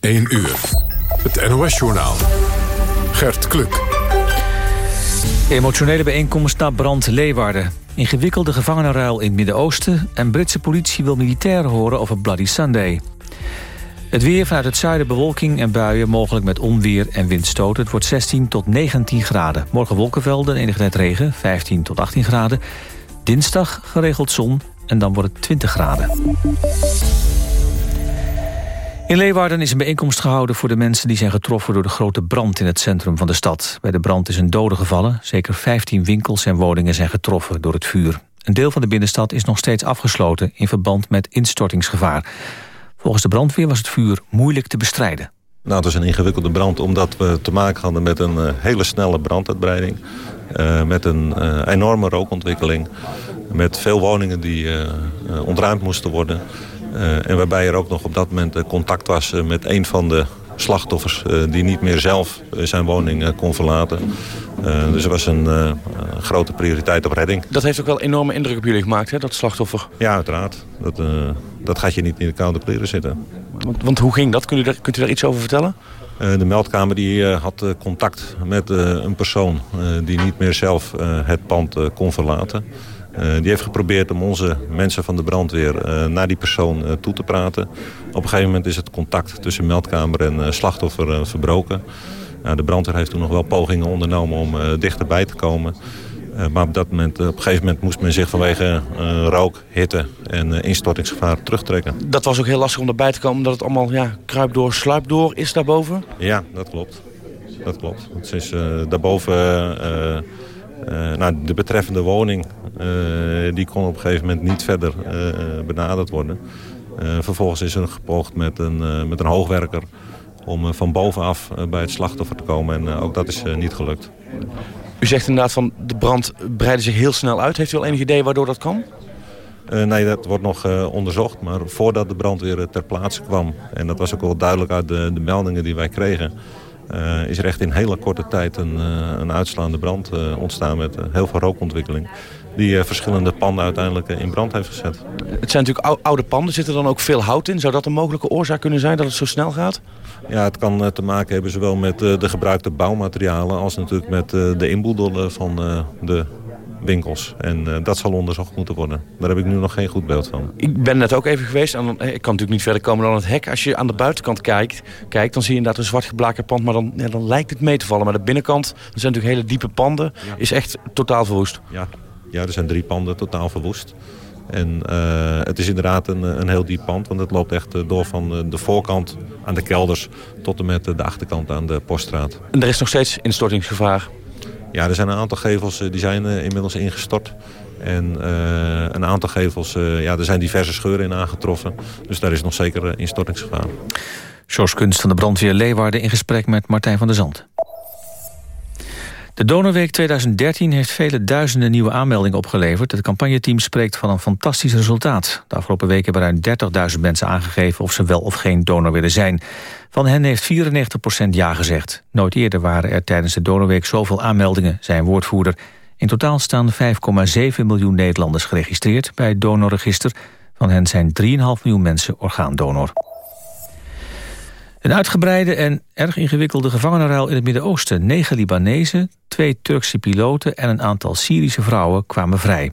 1 uur. Het NOS-journaal. Gert Kluk. Emotionele bijeenkomst na brand Leeuwarden. Ingewikkelde gevangenenruil in het Midden-Oosten... en Britse politie wil militairen horen over Bloody Sunday. Het weer vanuit het zuiden bewolking en buien... mogelijk met onweer en windstoten. Het wordt 16 tot 19 graden. Morgen wolkenvelden en enige tijd regen, 15 tot 18 graden. Dinsdag geregeld zon en dan wordt het 20 graden. In Leeuwarden is een bijeenkomst gehouden voor de mensen die zijn getroffen door de grote brand in het centrum van de stad. Bij de brand is een dode gevallen. Zeker 15 winkels en woningen zijn getroffen door het vuur. Een deel van de binnenstad is nog steeds afgesloten in verband met instortingsgevaar. Volgens de brandweer was het vuur moeilijk te bestrijden. Nou, het is een ingewikkelde brand omdat we te maken hadden met een uh, hele snelle branduitbreiding. Uh, met een uh, enorme rookontwikkeling. Met veel woningen die ontruimd moesten worden. En waarbij er ook nog op dat moment contact was met een van de slachtoffers... die niet meer zelf zijn woning kon verlaten. dus er was een grote prioriteit op redding. Dat heeft ook wel enorme indruk op jullie gemaakt, hè, dat slachtoffer? Ja, uiteraard. Dat, dat gaat je niet in de koude kleren zitten. Want, want hoe ging dat? Kunt u, daar, kunt u daar iets over vertellen? De meldkamer die, had contact met een persoon die niet meer zelf het pand kon verlaten. Die heeft geprobeerd om onze mensen van de brandweer naar die persoon toe te praten. Op een gegeven moment is het contact tussen meldkamer en slachtoffer verbroken. de brandweer heeft toen nog wel pogingen ondernomen om dichterbij te komen. Uh, maar op, dat moment, op een gegeven moment moest men zich vanwege uh, rook, hitte en instortingsgevaar terugtrekken. Dat was ook heel lastig om erbij te komen omdat het allemaal ja, kruip door, sluip door is daarboven? Ja, dat klopt. Dat klopt. Het is daarboven... nou, de betreffende woning die kon op een gegeven moment niet verder benaderd worden. vervolgens is er gepoogd met een, met een hoogwerker om van bovenaf bij het slachtoffer te komen. En ook dat is niet gelukt. U zegt inderdaad van de brand breidde zich heel snel uit. Heeft u al enig idee waardoor dat kan? Uh, nee, dat wordt nog uh, onderzocht. Maar voordat de brand weer ter plaatse kwam... en dat was ook wel duidelijk uit de, de meldingen die wij kregen... Uh, is er echt in hele korte tijd een, een uitslaande brand ontstaan... met heel veel rookontwikkeling die verschillende panden uiteindelijk in brand heeft gezet. Het zijn natuurlijk oude panden. Zit er dan ook veel hout in? Zou dat een mogelijke oorzaak kunnen zijn dat het zo snel gaat? Ja, het kan te maken hebben zowel met de gebruikte bouwmaterialen... als natuurlijk met de inboedel van de winkels. En dat zal onderzocht moeten worden. Daar heb ik nu nog geen goed beeld van. Ik ben net ook even geweest. En ik kan natuurlijk niet verder komen dan het hek. Als je aan de buitenkant kijkt, kijkt dan zie je inderdaad een zwart geblakerd pand. Maar dan, ja, dan lijkt het mee te vallen. Maar de binnenkant, dat zijn natuurlijk hele diepe panden, is echt totaal verwoest. Ja. Ja, er zijn drie panden totaal verwoest. En uh, het is inderdaad een, een heel diep pand, want het loopt echt door van de voorkant aan de kelders tot en met de achterkant aan de poststraat. En er is nog steeds instortingsgevaar? Ja, er zijn een aantal gevels die zijn inmiddels ingestort. En uh, een aantal gevels, uh, ja, er zijn diverse scheuren in aangetroffen. Dus daar is nog zeker instortingsgevaar. George Kunst van de brandweer Leeuwarden in gesprek met Martijn van der Zand. De Donorweek 2013 heeft vele duizenden nieuwe aanmeldingen opgeleverd. Het campagneteam spreekt van een fantastisch resultaat. De afgelopen weken hebben ruim 30.000 mensen aangegeven... of ze wel of geen donor willen zijn. Van hen heeft 94% ja gezegd. Nooit eerder waren er tijdens de Donorweek zoveel aanmeldingen, zijn woordvoerder. In totaal staan 5,7 miljoen Nederlanders geregistreerd bij het donorregister. Van hen zijn 3,5 miljoen mensen orgaandonor. Een uitgebreide en erg ingewikkelde gevangenenruil in het Midden-Oosten. Negen Libanezen, twee Turkse piloten en een aantal Syrische vrouwen kwamen vrij.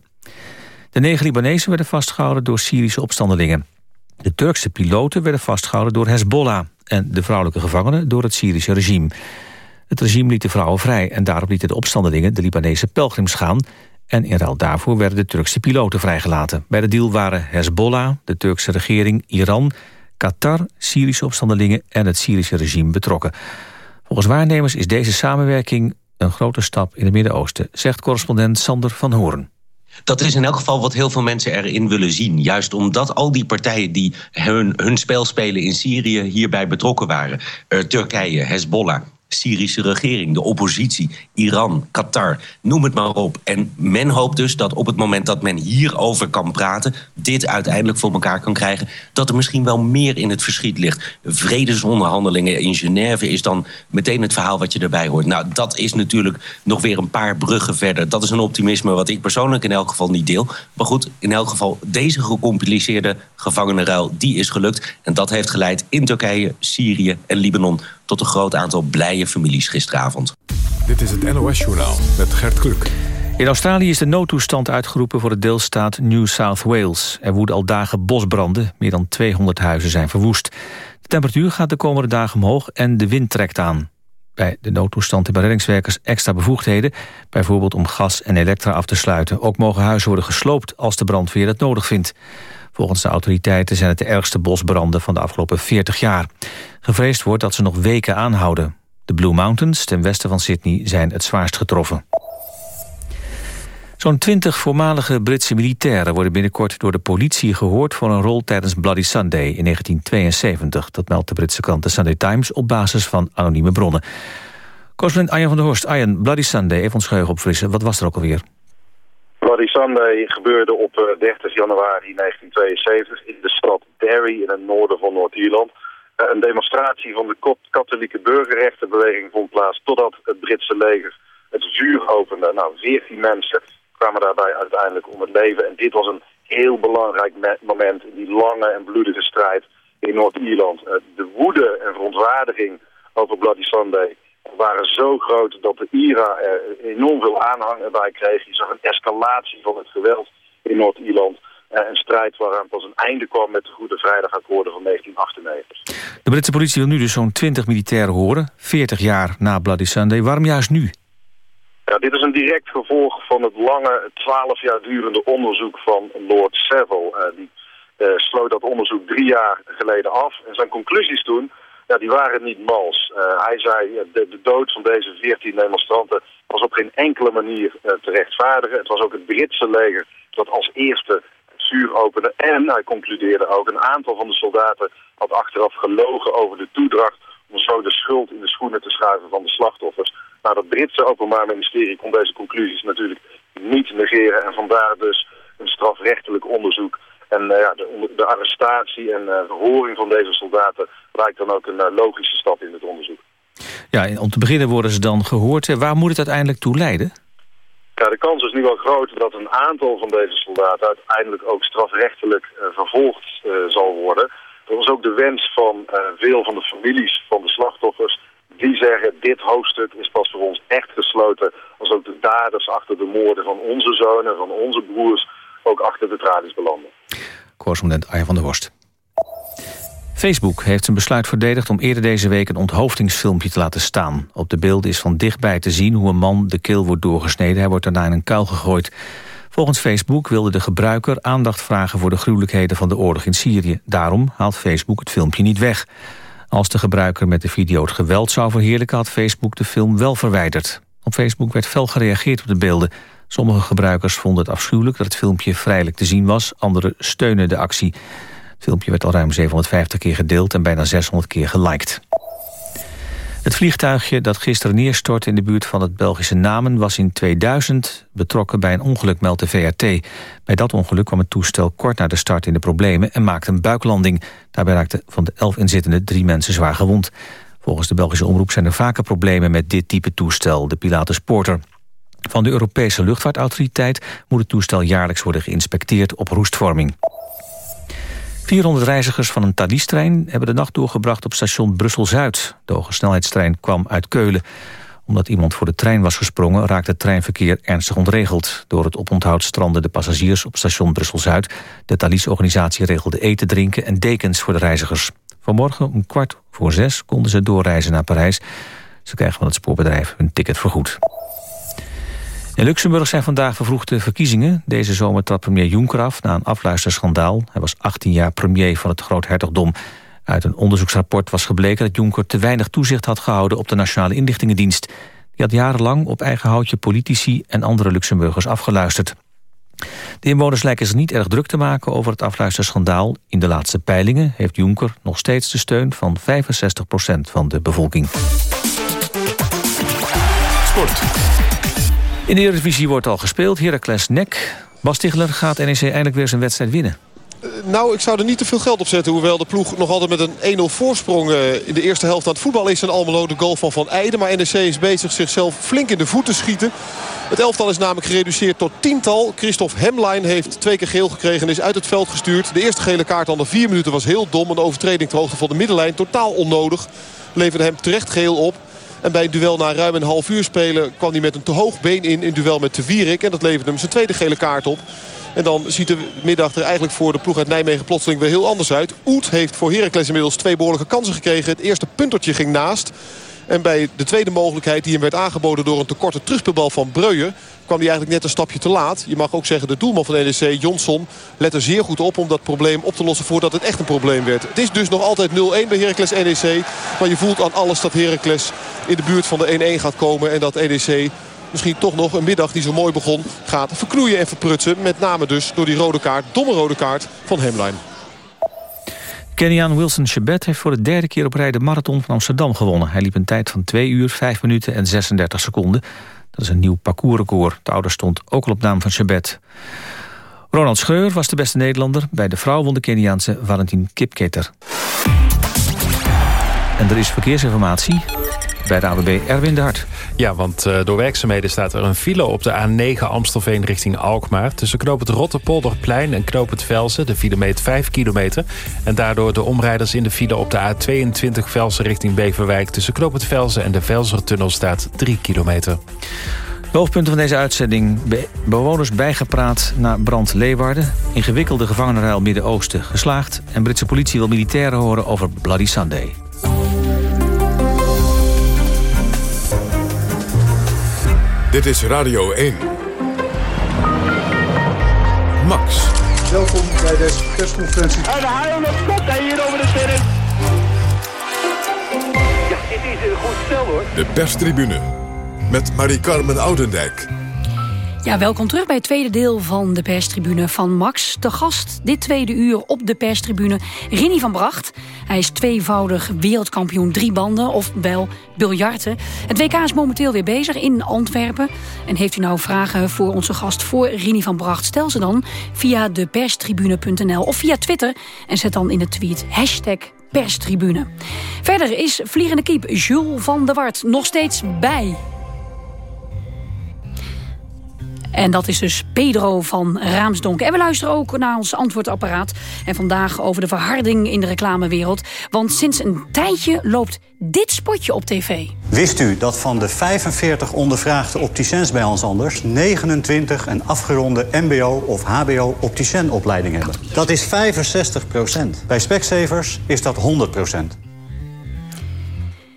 De negen Libanezen werden vastgehouden door Syrische opstandelingen. De Turkse piloten werden vastgehouden door Hezbollah... en de vrouwelijke gevangenen door het Syrische regime. Het regime liet de vrouwen vrij en daarop lieten de opstandelingen... de Libanese pelgrims gaan en in ruil daarvoor werden de Turkse piloten vrijgelaten. Bij de deal waren Hezbollah, de Turkse regering, Iran Qatar, Syrische opstandelingen en het Syrische regime betrokken. Volgens waarnemers is deze samenwerking een grote stap in het Midden-Oosten, zegt correspondent Sander van Hoorn. Dat is in elk geval wat heel veel mensen erin willen zien. Juist omdat al die partijen die hun, hun spel spelen in Syrië hierbij betrokken waren. Uh, Turkije, Hezbollah, Syrische regering, de oppositie, Iran, Qatar, noem het maar op. En men hoopt dus dat op het moment dat men hierover kan praten, dit uiteindelijk voor elkaar kan krijgen, dat er misschien wel meer in het verschiet ligt. Vredesonderhandelingen in Genève is dan meteen het verhaal wat je erbij hoort. Nou, dat is natuurlijk nog weer een paar bruggen verder. Dat is een optimisme wat ik persoonlijk in elk geval niet deel. Maar goed, in elk geval, deze gecompliceerde gevangenenruil, die is gelukt. En dat heeft geleid in Turkije, Syrië en Libanon tot een groot aantal blije families gisteravond. Dit is het NOS-journaal met Gert Kluk. In Australië is de noodtoestand uitgeroepen voor de deelstaat New South Wales. Er woeden al dagen bosbranden, meer dan 200 huizen zijn verwoest. De temperatuur gaat de komende dagen omhoog en de wind trekt aan. Bij de noodtoestand hebben reddingswerkers extra bevoegdheden... bijvoorbeeld om gas en elektra af te sluiten. Ook mogen huizen worden gesloopt als de brandweer het nodig vindt. Volgens de autoriteiten zijn het de ergste bosbranden van de afgelopen 40 jaar. Gevreesd wordt dat ze nog weken aanhouden. De Blue Mountains, ten westen van Sydney, zijn het zwaarst getroffen. Zo'n twintig voormalige Britse militairen worden binnenkort door de politie gehoord voor een rol tijdens Bloody Sunday in 1972. Dat meldt de Britse krant The Sunday Times op basis van anonieme bronnen. Correspondent Arjen van der Horst. Arjen, Bloody Sunday, even ons geheugen opfrissen. Wat was er ook alweer? Bloody Sunday gebeurde op 30 eh, januari 1972 in de stad Derry in het noorden van Noord-Ierland. Eh, een demonstratie van de katholieke burgerrechtenbeweging vond plaats totdat het Britse leger het vuur opende. Nou, 14 mensen kwamen daarbij uiteindelijk om het leven. En dit was een heel belangrijk moment in die lange en bloedige strijd in Noord-Ierland. Eh, de woede en verontwaardiging over Bloody Sunday waren zo groot dat de IRA er enorm veel aanhang erbij kreeg. Je zag een escalatie van het geweld in Noord-Ierland. Eh, een strijd waaraan pas een einde kwam met de Goede Vrijdagakkoorden van 1998. De Britse politie wil nu dus zo'n 20 militairen horen, 40 jaar na Bloody Sunday. Waarom juist nu? Ja, dit is een direct gevolg van het lange, 12 jaar durende onderzoek van Lord Savile. Uh, die uh, sloot dat onderzoek drie jaar geleden af. En zijn conclusies toen, ja, die waren niet mals. Uh, hij zei, de, de, dood van deze 14 demonstranten was op geen enkele manier te rechtvaardigen. Het was ook het Britse leger dat als eerste vuur opende. En hij concludeerde ook, een aantal van de soldaten had achteraf gelogen over de toedracht om zo de schuld in de schoenen te schuiven van de slachtoffers. Nou, dat Britse Openbaar Ministerie kon deze conclusies natuurlijk niet negeren en vandaar dus een strafrechtelijk onderzoek. En uh, ja, de, de, arrestatie en uh, verhoring van deze soldaten lijkt dan ook een uh, logische stap in het onderzoek. Ja, om te beginnen worden ze dan gehoord. Waar moet het uiteindelijk toe leiden? Ja, de kans is nu wel groot dat een aantal van deze soldaten uiteindelijk ook strafrechtelijk vervolgd zal worden. Dat was ook de wens van veel van de families van de slachtoffers die zeggen dit hoofdstuk is pas voor ons echt gesloten als ook de daders achter de moorden van onze zonen, van onze broers, ook achter de tralies belanden. Correspondent Arjen van der Horst. Facebook heeft zijn besluit verdedigd om eerder deze week een onthoofdingsfilmpje te laten staan. Op de beelden is van dichtbij te zien hoe een man de keel wordt doorgesneden. Hij wordt daarna in een kuil gegooid. Volgens Facebook wilde de gebruiker aandacht vragen voor de gruwelijkheden van de oorlog in Syrië. Daarom haalt Facebook het filmpje niet weg. Als de gebruiker met de video het geweld zou verheerlijken... had Facebook de film wel verwijderd. Op Facebook werd fel gereageerd op de beelden. Sommige gebruikers vonden het afschuwelijk dat het filmpje vrijelijk te zien was. Anderen steunen de actie. Het filmpje werd al ruim 750 keer gedeeld en bijna 600 keer geliked. Het vliegtuigje dat gisteren neerstortte in de buurt van het Belgische Namen... was in 2000 betrokken bij een ongeluk, meldt de VRT. Bij dat ongeluk kwam het toestel kort na de start in de problemen... en maakte een buiklanding. Daarbij raakten van de elf inzittenden drie mensen zwaar gewond. Volgens de Belgische omroep zijn er vaker problemen met dit type toestel, de Pilatus Porter. Van de Europese luchtvaartautoriteit moet het toestel jaarlijks worden geïnspecteerd op roestvorming. 400 reizigers van een Thalys-trein hebben de nacht doorgebracht op station Brussel-Zuid. De hoge snelheidstrein kwam uit Keulen. Omdat iemand voor de trein was gesprongen raakte het treinverkeer ernstig ontregeld. Door het oponthoud stranden de passagiers op station Brussel-Zuid. De Thalys-organisatie regelde eten, drinken en dekens voor de reizigers. Vanmorgen om kwart voor zes konden ze doorreizen naar Parijs. Ze krijgen van het spoorbedrijf hun ticket vergoed. In Luxemburg zijn vandaag vervroegde verkiezingen. Deze zomer trad premier Juncker af na een afluisterschandaal. Hij was 18 jaar premier van het Groothertogdom. Uit een onderzoeksrapport was gebleken dat Juncker te weinig toezicht had gehouden op de Nationale Inlichtingendienst. Die had jarenlang op eigen houtje politici en andere Luxemburgers afgeluisterd. De inwoners lijken zich niet erg druk te maken over het afluisterschandaal. In de laatste peilingen heeft Juncker nog steeds de steun van 65% van de bevolking. Sport. In de Eredivisie wordt al gespeeld. Heracles Nek. Bas Tichler gaat NEC eindelijk weer zijn wedstrijd winnen. Eh, nou, ik zou er niet te veel geld op zetten. Hoewel de ploeg nog altijd met een 1-0 voorsprong eh, in de eerste helft aan het voetbal is. En Almelo de goal van Van Eijden. Maar NEC is bezig zichzelf flink in de voet te schieten. Het elftal is namelijk gereduceerd tot tiental. Christophe Hemlein heeft twee keer geel gekregen en is uit het veld gestuurd. De eerste gele kaart al de vier minuten was heel dom. Een overtreding ter hoogte van de middenlijn. Totaal onnodig. Leverde hem terecht geel op. En bij een duel na ruim een half uur spelen kwam hij met een te hoog been in. In duel met de Vierik. En dat leverde hem zijn tweede gele kaart op. En dan ziet de middag er eigenlijk voor de ploeg uit Nijmegen plotseling weer heel anders uit. Oet heeft voor Heracles inmiddels twee behoorlijke kansen gekregen. Het eerste puntertje ging naast. En bij de tweede mogelijkheid die hem werd aangeboden door een tekorte terugspeelbal van Breuer... kwam hij eigenlijk net een stapje te laat. Je mag ook zeggen de doelman van NEC, Jonsson, let er zeer goed op om dat probleem op te lossen voordat het echt een probleem werd. Het is dus nog altijd 0-1 bij Heracles NEC. Maar je voelt aan alles dat Heracles in de buurt van de 1-1 gaat komen. En dat NEC misschien toch nog een middag die zo mooi begon gaat verknoeien en verprutsen. Met name dus door die rode kaart, domme rode kaart van Hemline. Keniaan Wilson Chebet heeft voor de derde keer op rij de marathon van Amsterdam gewonnen. Hij liep een tijd van 2 uur, 5 minuten en 36 seconden. Dat is een nieuw parcoursrecord. De ouder stond ook al op naam van Chebet. Ronald Schreur was de beste Nederlander. Bij de vrouw won de Keniaanse Valentin Kipketer. En er is verkeersinformatie bij de AWB Erwin de Hart. Ja, want uh, door werkzaamheden staat er een file op de A9 Amstelveen richting Alkmaar. Tussen knoop het Rotterpolderplein en knoop het Velsen. De file meet 5 kilometer. En daardoor de omrijders in de file op de A22 Velsen richting Beverwijk. Tussen knoop het Velsen en de Velsertunnel staat 3 kilometer. De hoofdpunten van deze uitzending. Bewoners bijgepraat na brand Leeuwarden. Ingewikkelde gevangenenruil Midden-Oosten geslaagd. En Britse politie wil militairen horen over Bloody Sunday. Dit is Radio 1. Max. Welkom bij deze persconferentie. En de haal op hij hier over de sterren. Ja, dit is een goed stel hoor. De perstribune met Marie-Carmen Oudendijk. Ja, welkom terug bij het tweede deel van de perstribune van Max. De gast dit tweede uur op de perstribune, Rini van Bracht. Hij is tweevoudig wereldkampioen drie banden, of wel biljarten. Het WK is momenteel weer bezig in Antwerpen. En heeft u nou vragen voor onze gast voor Rini van Bracht... stel ze dan via deperstribune.nl of via Twitter... en zet dan in de tweet hashtag perstribune. Verder is vliegende kiep Jules van der Wart nog steeds bij En dat is dus Pedro van Raamsdonk. En we luisteren ook naar ons antwoordapparaat. En vandaag over de verharding in de reclamewereld. Want sinds een tijdje loopt dit spotje op tv. Wist u dat van de 45 ondervraagde opticiens bij ons anders... 29 een afgeronde mbo- of hbo-opticien-opleiding hebben? Dat is 65 procent. Bij Specsavers is dat 100 procent.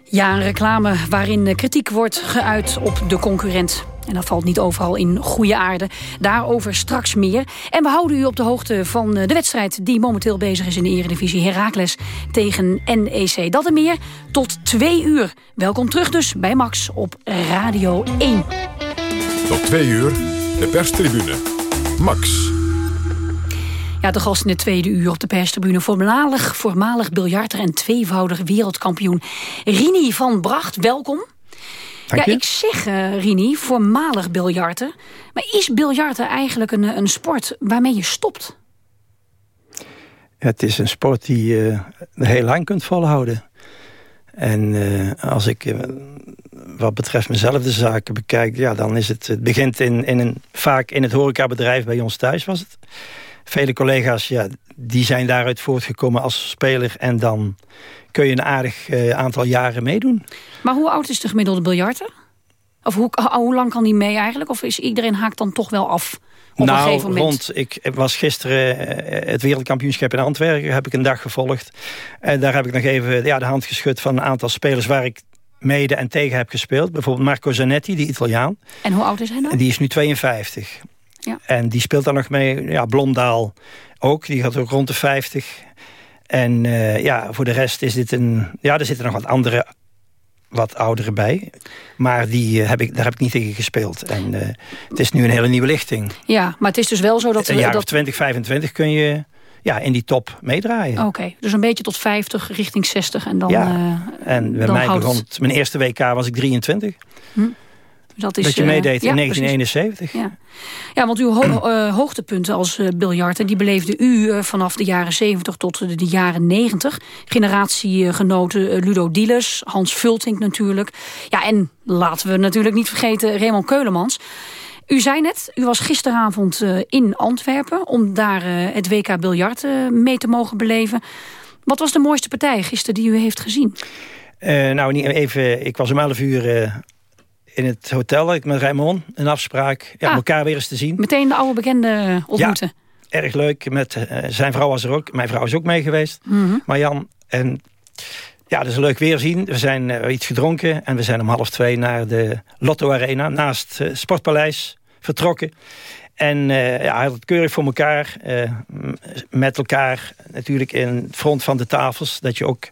Ja, een reclame waarin kritiek wordt geuit op de concurrent. En dat valt niet overal in goede aarde. Daarover straks meer. En we houden u op de hoogte van eh, de wedstrijd... die momenteel bezig is in de eredivisie Heracles tegen NEC. Dat en meer tot twee uur. Welkom terug dus bij Max op Radio 1. Tot twee uur, de perstribune. Max. Ja, de gast in de tweede uur op de perstribune. Voormalig, voormalig biljarter en tweevoudig wereldkampioen. Rini van Bracht, welkom ja, ik zeg, uh, Rini, voormalig biljarten. Maar is biljarten eigenlijk een, een sport waarmee je stopt? het is een sport die je uh, heel lang kunt volhouden. En uh, als ik uh, wat betreft mezelf de zaken bekijk... Ja, dan is het, het begint in, in een, vaak in het horecabedrijf bij ons thuis was het. Vele collega's, ja, die zijn daaruit voortgekomen als speler... en dan kun je een aardig uh, aantal jaren meedoen. Maar hoe oud is de gemiddelde biljarter? Of hoe, hoe lang kan die mee eigenlijk? Of is iedereen haakt dan toch wel af? Op nou, een gegeven moment? rond, ik was gisteren uh, het wereldkampioenschap in Antwerpen, heb ik een dag gevolgd. En daar heb ik nog even ja, de hand geschud van een aantal spelers waar ik mede en tegen heb gespeeld. Bijvoorbeeld Marco Zanetti, die Italiaan. En hoe oud is hij dan? En die is nu 52. Ja. En die speelt dan nog mee. Ja, Blondaal ook, die gaat ook rond de 50. En uh, ja, voor de rest is dit een... Ja, er zitten nog wat andere, wat ouderen bij. Maar die, uh, heb ik, daar heb ik niet tegen gespeeld. En uh, het is nu een hele nieuwe lichting. Ja, maar het is dus wel zo dat... Een jaar dat... of 20, 25 kun je ja, in die top meedraaien. Oké, okay, dus een beetje tot 50, richting 60 en dan... Ja, en bij mij begon het, mijn eerste WK was ik 23. Hm. Dat, is, dat je eh, meedeed in precies. 1971. Ja. ja, want uw ho eh, hoogtepunten als uh, biljarten... die beleefde u uh, vanaf de jaren 70 tot de, de jaren 90. Generatiegenoten Ludo Dieles, Hans Vultink natuurlijk. Ja, en laten we natuurlijk niet vergeten Raymond Keulemans... U zei net, u was gisteravond uh, in Antwerpen... om daar uh, het WK biljart uh, mee te mogen beleven. Wat was de mooiste partij gisteren die u heeft gezien? nou, niet even, ik was om 11 uur in het hotel ik met Raymond. Een afspraak, ja, ah, elkaar weer eens te zien. Meteen de oude bekende ontmoeten. Ja, erg leuk. Met, zijn vrouw was er ook. Mijn vrouw is ook mee geweest. Mm -hmm. Marjan. En ja, dat is een leuk weerzien. We zijn uh, iets gedronken en we zijn om half twee naar de Lotto Arena... naast uh, Sportpaleis vertrokken. En uh, ja, hij had het keurig voor elkaar. met elkaar natuurlijk in het front van de tafels. Dat je ook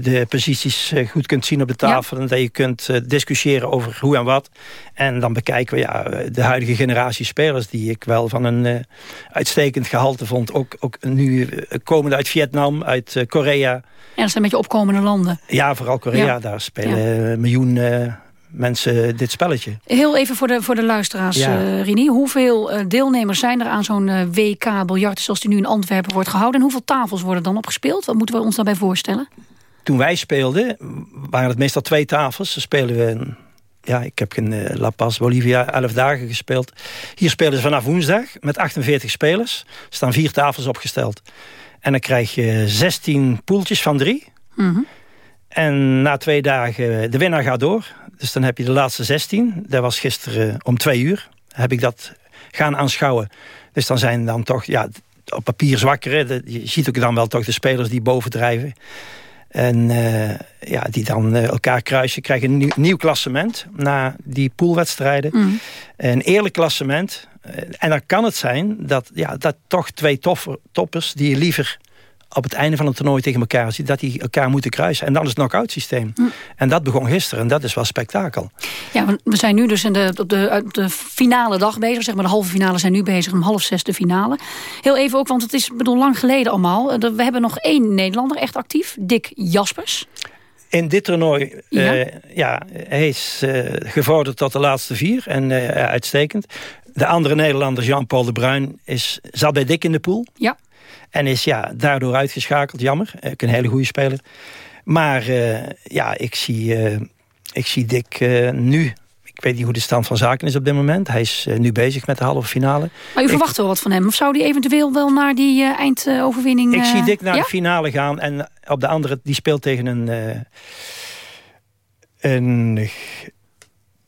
de posities goed kunt zien op de tafel. Ja. En dat je kunt discussiëren over hoe en wat. En dan bekijken we ja, de huidige generatie spelers... die ik wel van een uitstekend gehalte vond. Ook, ook nu komende uit Vietnam, uit Korea... Ja, dat zijn een beetje opkomende landen. Ja, vooral Korea. Ja. Daar spelen ja. een miljoen uh, mensen dit spelletje. Heel even voor de, voor de luisteraars, ja. uh, Rini. Hoeveel uh, deelnemers zijn er aan zo'n WK biljart... zoals die nu in Antwerpen wordt gehouden? En hoeveel tafels worden dan opgespeeld? Wat moeten we ons daarbij voorstellen? Toen wij speelden, waren het meestal twee tafels. Ze spelen we... Ja, ik heb in La Paz, Bolivia, 11 dagen gespeeld. Hier spelen ze vanaf woensdag met 48 spelers. Er staan vier tafels opgesteld. En dan krijg je 16 poeltjes van drie. Mm -hmm. En na twee dagen, de winnaar gaat door. Dus dan heb je de laatste 16. Dat was gisteren om twee uur. Heb ik dat gaan aanschouwen. Dus dan zijn dan toch, ja, op papier zwakkere. Je ziet ook dan wel toch de spelers die bovendrijven. En uh, ja, die dan uh, elkaar kruisen, krijgen een nieuw, nieuw klassement na die poolwedstrijden. Mm. Een eerlijk klassement. Uh, en dan kan het zijn dat, ja, dat toch twee toffer, toppers die je liever op het einde van het toernooi tegen elkaar ziet, dat die elkaar moeten kruisen. En dan is het knock-out systeem. Mm. En dat begon gisteren en dat is wel spektakel. Ja, we zijn nu dus in de, op, de, op de finale dag bezig. Zeg maar de halve finale zijn nu bezig, om half zes de finale. Heel even ook, want het is bedoel, lang geleden allemaal. We hebben nog één Nederlander echt actief, Dick Jaspers. In dit toernooi, ja, uh, ja hij is uh, gevorderd tot de laatste vier en uh, uitstekend. De andere Nederlander, Jean-Paul de Bruin, is, zat bij Dick in de pool. Ja. En is ja, daardoor uitgeschakeld, jammer. Ook een hele goede speler. Maar uh, ja, ik zie, uh, ik zie Dick uh, nu... Ik weet niet hoe de stand van zaken is op dit moment. Hij is nu bezig met de halve finale. Maar u verwacht wel wat van hem? Of zou hij eventueel wel naar die eindoverwinning... Ik zie Dick naar ja? de finale gaan. En op de andere, die speelt tegen een... een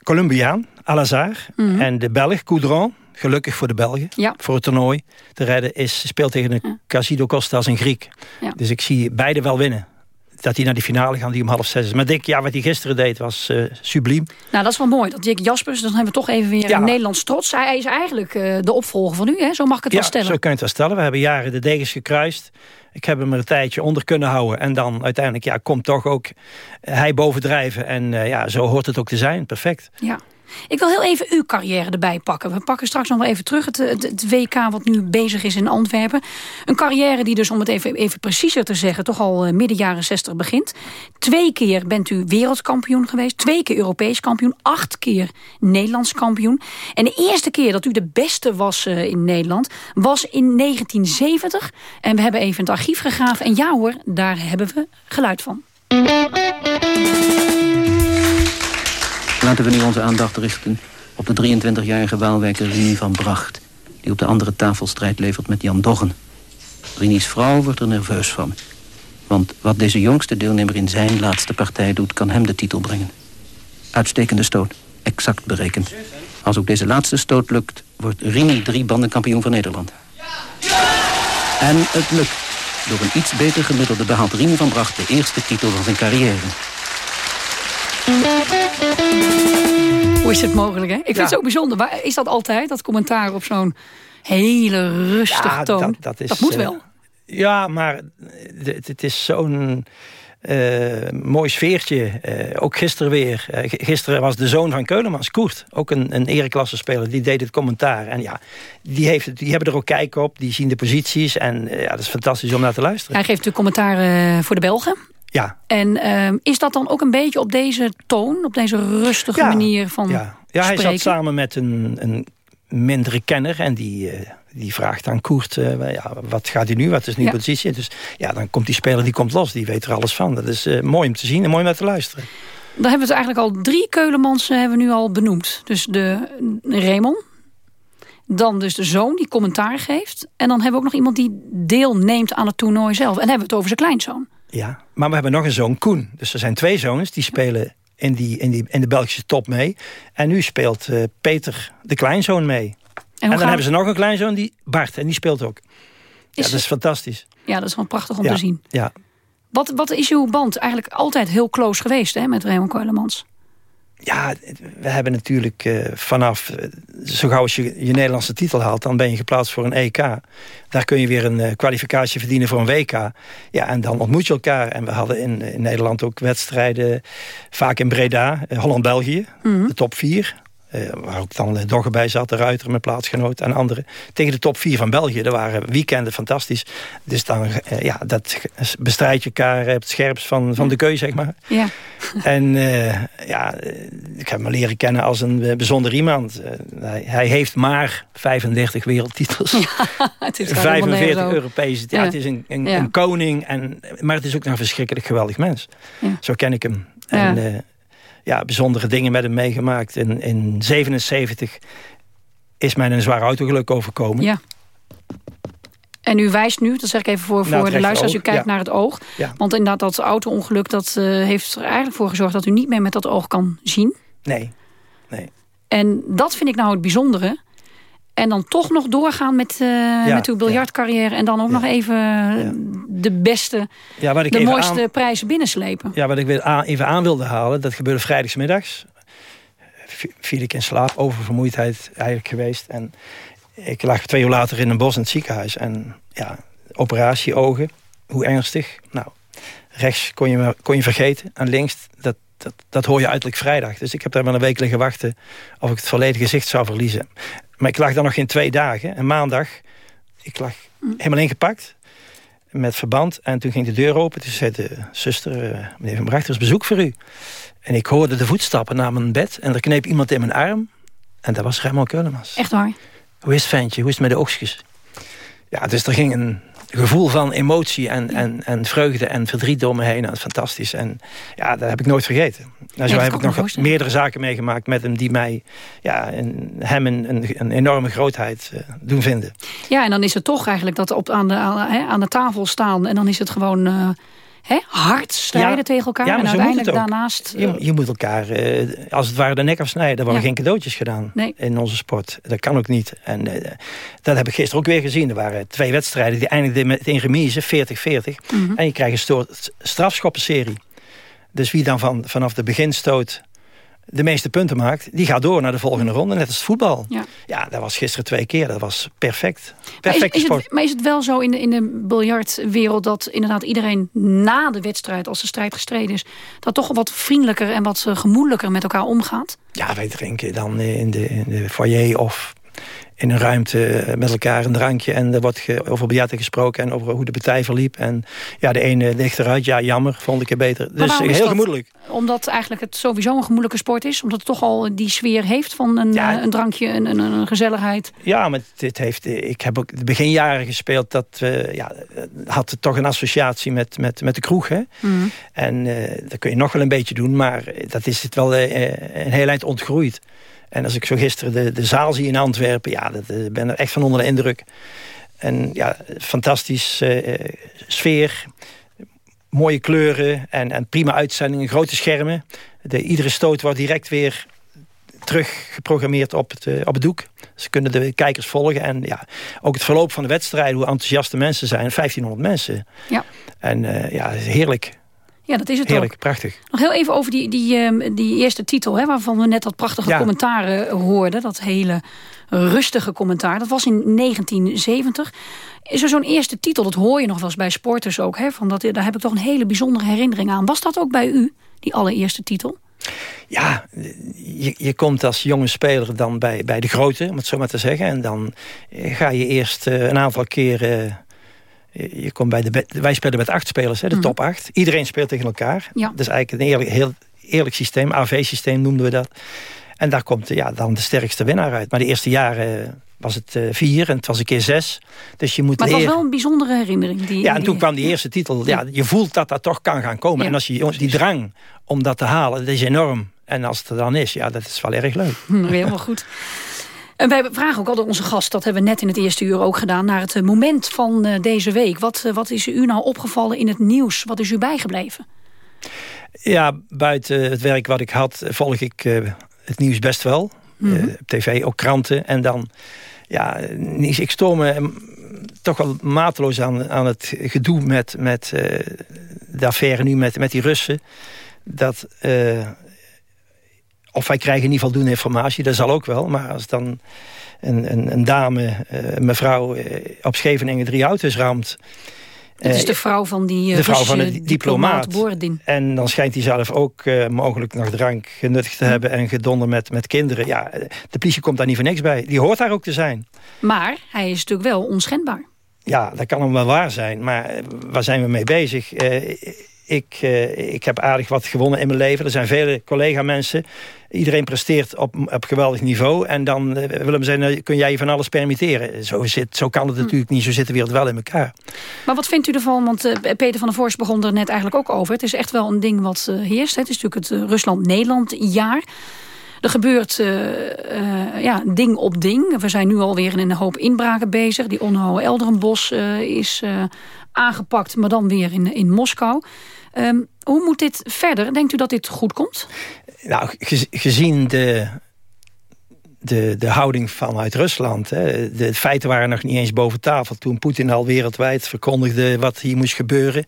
Colombiaan, Alazar. Mhm. Mm -hmm. En de Belg, Coudron gelukkig voor de Belgen, ja. voor het toernooi. De rijder is, speelt tegen een ja. Casido Costa als een Griek. Ja. Dus ik zie beide wel winnen. Dat die naar die finale gaan die om half zes is. Maar Dick, ja, wat hij gisteren deed was uh, subliem. Nou, dat is wel mooi. Dat Dick Jaspers, dan hebben we toch even weer een Nederlands trots. Hij is eigenlijk uh, de opvolger van u, hè? zo mag ik het wel stellen. zo kun je het wel stellen. We hebben jaren de degens gekruist. Ik heb hem er een tijdje onder kunnen houden. En dan uiteindelijk ja, komt toch ook hij bovendrijven. En uh, ja, zo hoort het ook te zijn. Perfect. Ja. Ik wil heel even uw carrière erbij pakken. We pakken straks nog wel even terug het, het, WK wat nu bezig is in Antwerpen. Een carrière die dus, om het even, even preciezer te zeggen... toch al uh, midden jaren 60 begint. Twee keer bent u wereldkampioen geweest. Twee keer Europees kampioen. Acht keer Nederlands kampioen. En de eerste keer dat u de beste was uh, in Nederland... was in 1970. En we hebben even het archief gegraven. En ja hoor, daar hebben we geluid van. Laten we nu onze aandacht richten op de 23-jarige Waalwijker Rini van Bracht... die op de andere tafel strijd levert met Jan Doggen. Rini's vrouw wordt er nerveus van. Want wat deze jongste deelnemer in zijn laatste partij doet... kan hem de titel brengen. Uitstekende stoot, exact berekend. Als ook deze laatste stoot lukt... wordt Rini drie banden kampioen van Nederland. En het lukt. Door een iets beter gemiddelde behaalt Rini van Bracht... de eerste titel van zijn carrière. Hoe is het mogelijk, hè? Ik vind ja. het zo bijzonder. Is dat altijd, dat commentaar op zo'n hele rustige ja, toon? Dat, dat, is, dat moet wel. Uh, ja, maar het, het is zo'n uh, mooi sfeertje. Uh, ook gisteren weer. gisteren was de zoon van Keulemans, Koert. Ook een, een ereklasse speler. Die deed het commentaar. En ja, die, heeft, die hebben er ook kijk op. Die zien de posities. En ja, dat is fantastisch om naar te luisteren. Hij geeft de commentaar voor de Belgen. Ja. En uh, is dat dan ook een beetje op deze toon, op deze rustige ja, manier van... Ja, Ja, hij spreken. zat samen met een, een mindere kenner en die, eh, die vraagt aan Koert, eh, ja, wat gaat hij nu, wat is nu Ja. positie? Dus ja, dan komt die speler, die komt los, die weet er alles van. Dat is eh, mooi om te zien en mooi om naar te luisteren. Dan hebben we het eigenlijk al drie Keulemans hebben we nu al benoemd. Dus de Raymond. Dan dus de zoon die commentaar geeft. En dan hebben we ook nog iemand die deelneemt aan het toernooi zelf. En dan hebben we het over zijn kleinzoon. Ja, maar we hebben nog een zoon, Koen. Dus er zijn twee zoons, die spelen in, die, in, die, in de Belgische top mee. En nu speelt eh, Peter, de kleinzoon, mee. En, dan hebben ze nog een kleinzoon, die Bart, en die speelt ook. Ja, dat is fantastisch. Ja, dat is gewoon prachtig om ja, te zien. Ja, Wat, wat is uw band? Eigenlijk altijd heel close geweest hè, met Raymond Keulemans. Ja, we hebben natuurlijk eh, vanaf... eh, zo gauw als je je Nederlandse titel haalt... dan ben je geplaatst voor een EK. Daar kun je weer een eh, kwalificatie verdienen voor een WK. Ja, en dan ontmoet je elkaar. En we hadden in, in Nederland ook wedstrijden... vaak in Breda, Holland-België, de top 4... Eh, waar ook dan uh, Dogge bij zat, de Ruiter met plaatsgenoot en anderen. Tegen de top 4 van België. Er waren weekenden fantastisch. Dus dan, uh, ja, dat bestrijd je elkaar op het scherpst van, van de keu, zeg maar. Ja. En uh, ja, ik heb hem leren kennen als een bijzonder iemand. Hij, hij, heeft maar 35 wereldtitels. Ja, het is 45 Europese. Ja, ja. Het is een, een, ja. een, koning. En, maar het is ook een verschrikkelijk geweldig mens. Zo ken ik hem. En, ja, bijzondere dingen met hem meegemaakt. In, in 77 is mij een zwaar autogeluk overkomen. Ja. En u wijst nu, dat zeg ik even voor, voor nou, de luisteraars, u kijkt ja. naar het oog. Ja. Want inderdaad, dat auto-ongeluk dat, uh, heeft er eigenlijk voor gezorgd... dat u niet meer met dat oog kan zien. Nee, nee. En dat vind ik nou het bijzondere. En dan toch nog doorgaan met, uh, ja, met uw biljartcarrière... en dan ook nog even de beste, ja, ik de mooiste aan... prijzen binnenslepen. Ja, wat ik even aan wilde halen, dat gebeurde vrijdagsmiddags. Viel ik in slaap, oververmoeidheid eigenlijk geweest. En ik lag twee uur later in een bos in het ziekenhuis. En ja, operatie ogen, hoe ernstig? Nou, rechts kon je, kon je vergeten. En links, dat, dat, dat hoor je uiterlijk vrijdag. Dus ik heb daar wel een week liggen wachten of ik het volledige zicht zou verliezen. Maar ik lag dan nog geen twee dagen. En maandag, ik lag helemaal ingepakt met verband. En toen ging de deur open. Toen zei de zuster, uh, meneer Van Bracht, er is bezoek voor u. En ik hoorde de voetstappen naar mijn bed. En er kneep iemand in mijn arm. En dat was Raymond Keulemans. Echt waar? Hoe is het ventje? Hoe is het met de oogstjes? Ja, dus er ging een gevoel van emotie en, en, en vreugde en verdriet door me heen. Dat is fantastisch. En ja, dat heb ik nooit vergeten. En zo ja, heb ik nog meerdere zaken meegemaakt met hem... die mij, ja, een, hem een, een, een, enorme grootheid uh, doen vinden. Ja, en dan is het toch eigenlijk dat op, aan, de, aan, hè, aan de tafel staan... en dan is het gewoon... Uh, He, hard strijden ja, tegen elkaar ja, en uiteindelijk daarnaast... Je, je, moet elkaar uh, als het ware de nek afsnijden. Er worden ja. geen cadeautjes gedaan nee. in onze sport. Dat kan ook niet. En uh, dat heb ik gisteren ook weer gezien. Er waren twee wedstrijden die eindigden met in remise, 40-40. Mm -hmm. En je krijgt een strafschoppenserie. Dus wie dan van, vanaf de beginstoot de meeste punten maakt... die gaat door naar de volgende ronde, net als voetbal. Ja, ja dat was gisteren twee keer. Dat was perfect. Perfect maar is, is sport. Het, maar is het wel zo in de, in de biljartwereld... dat inderdaad iedereen na de wedstrijd, als de strijd gestreden is... dat toch wat vriendelijker en wat gemoedelijker met elkaar omgaat? Ja, wij drinken dan in de, in de foyer of in een ruimte met elkaar een drankje. En er wordt ge, over biljarten gesproken en over hoe de partij verliep. En ja, de ene ligt eruit. Ja, jammer, vond ik het beter. Dus heel dat? gemoedelijk. Omdat eigenlijk het sowieso een gemoedelijke sport is? Omdat het toch al die sfeer heeft van een, ja, een drankje, een, een, een, gezelligheid? Ja, maar dit heeft, ik heb ook de beginjaren gespeeld. Dat uh, ja, had toch een associatie met, met, met de kroeg. Hè? Mm. En uh, dat kun je nog wel een beetje doen. Maar dat is het wel uh, een heel eind ontgroeid. En als ik zo gisteren de, de zaal zie in Antwerpen... ja, dat, ik ben er echt van onder de indruk. En ja, fantastisch uh, sfeer, mooie kleuren en, en prima uitzendingen, grote schermen. De, iedere stoot wordt direct weer terug geprogrammeerd op het, uh, op het doek. Ze kunnen de kijkers volgen. En ja, ook het verloop van de wedstrijd, hoe enthousiaste mensen zijn. 1500 mensen. Ja. En uh, ja, heerlijk. Ja, dat is het Heerlijk, ook. prachtig. Nog heel even over die, die, um, die eerste titel, hè, waarvan we net dat prachtige Ja. commentaren hoorden. Dat hele rustige commentaar. Dat was in 1970. Is er zo'n eerste titel, dat hoor je nog wel eens bij sporters ook. Hè, van dat, daar heb ik toch een hele bijzondere herinnering aan. Was dat ook bij u, die allereerste titel? Ja, je, je komt als jonge speler dan bij, bij de grote, om het zo maar te zeggen. En dan eh, ga je eerst uh, een aantal keren... Je, komt bij de, wij spelen met acht spelers, hè, de Mhm. top acht. Iedereen speelt tegen elkaar. Ja. Dat is eigenlijk een eerlijk, heel eerlijk systeem. AV-systeem noemden we dat. En daar komt ja, dan de sterkste winnaar uit. Maar de eerste jaren was het uh, vier en het was een keer zes. Dus je moet maar het was wel een bijzondere herinnering. Die, ja, en toen kwam die eerste titel. Ja, je voelt dat dat toch kan gaan komen. en als je die drang om dat te halen, dat is enorm. En als het er dan is, ja, dat is wel erg leuk. Helemaal goed. En wij vragen ook altijd onze gast, dat hebben we net in het eerste uur ook gedaan... naar het moment van uh, deze week. Wat, uh, wat is u nou opgevallen in het nieuws? Wat is u bijgebleven? Ja, buiten het werk wat ik had, volg ik het nieuws best wel. Mm -hmm. op tv, ook kranten. En dan, ja, ik stoor me toch wel mateloos aan, aan het gedoe met, met de affaire nu met, met die Russen. Dat of wij krijgen niet voldoende informatie, dat zal ook wel. Maar als dan een, een, een dame, een mevrouw op Scheveningen drie auto's raamt... Het is de vrouw van die de vrouw van de diplomaat. diplomaat en dan schijnt hij zelf ook uh, mogelijk nog drank genuttigd te hebben... en gedonder met, met kinderen. Ja, de politie komt daar niet voor niks bij. Die hoort daar ook te zijn. Maar hij is natuurlijk wel onschendbaar. Ja, dat kan hem wel waar zijn. Maar waar zijn we mee bezig? Uh, ik, uh, ik heb aardig wat gewonnen in mijn leven. Er zijn vele collega-mensen. Iedereen presteert op, op geweldig niveau. En dan uh, willen we zeggen, kun jij van alles permitteren. Zo, zit, zo kan het hm. natuurlijk niet. Zo zit de wereld wel in elkaar. Maar wat vindt u ervan? Want uh, Peter van der Voorst begon er net eigenlijk ook over. Het is echt wel een ding wat heerst. Het is natuurlijk het Rusland-Nederland jaar. Er gebeurt ja, ding op ding. We zijn nu alweer in een hoop inbraken bezig. Die Onno Elderenbos is aangepakt, maar dan weer in, in Moskou. Um, hoe moet dit verder? Denkt u dat dit goed komt? Nou, gezien de, de, de houding vanuit Rusland. Hè, de feiten waren nog niet eens boven tafel... toen Poetin al wereldwijd verkondigde wat hier moest gebeuren.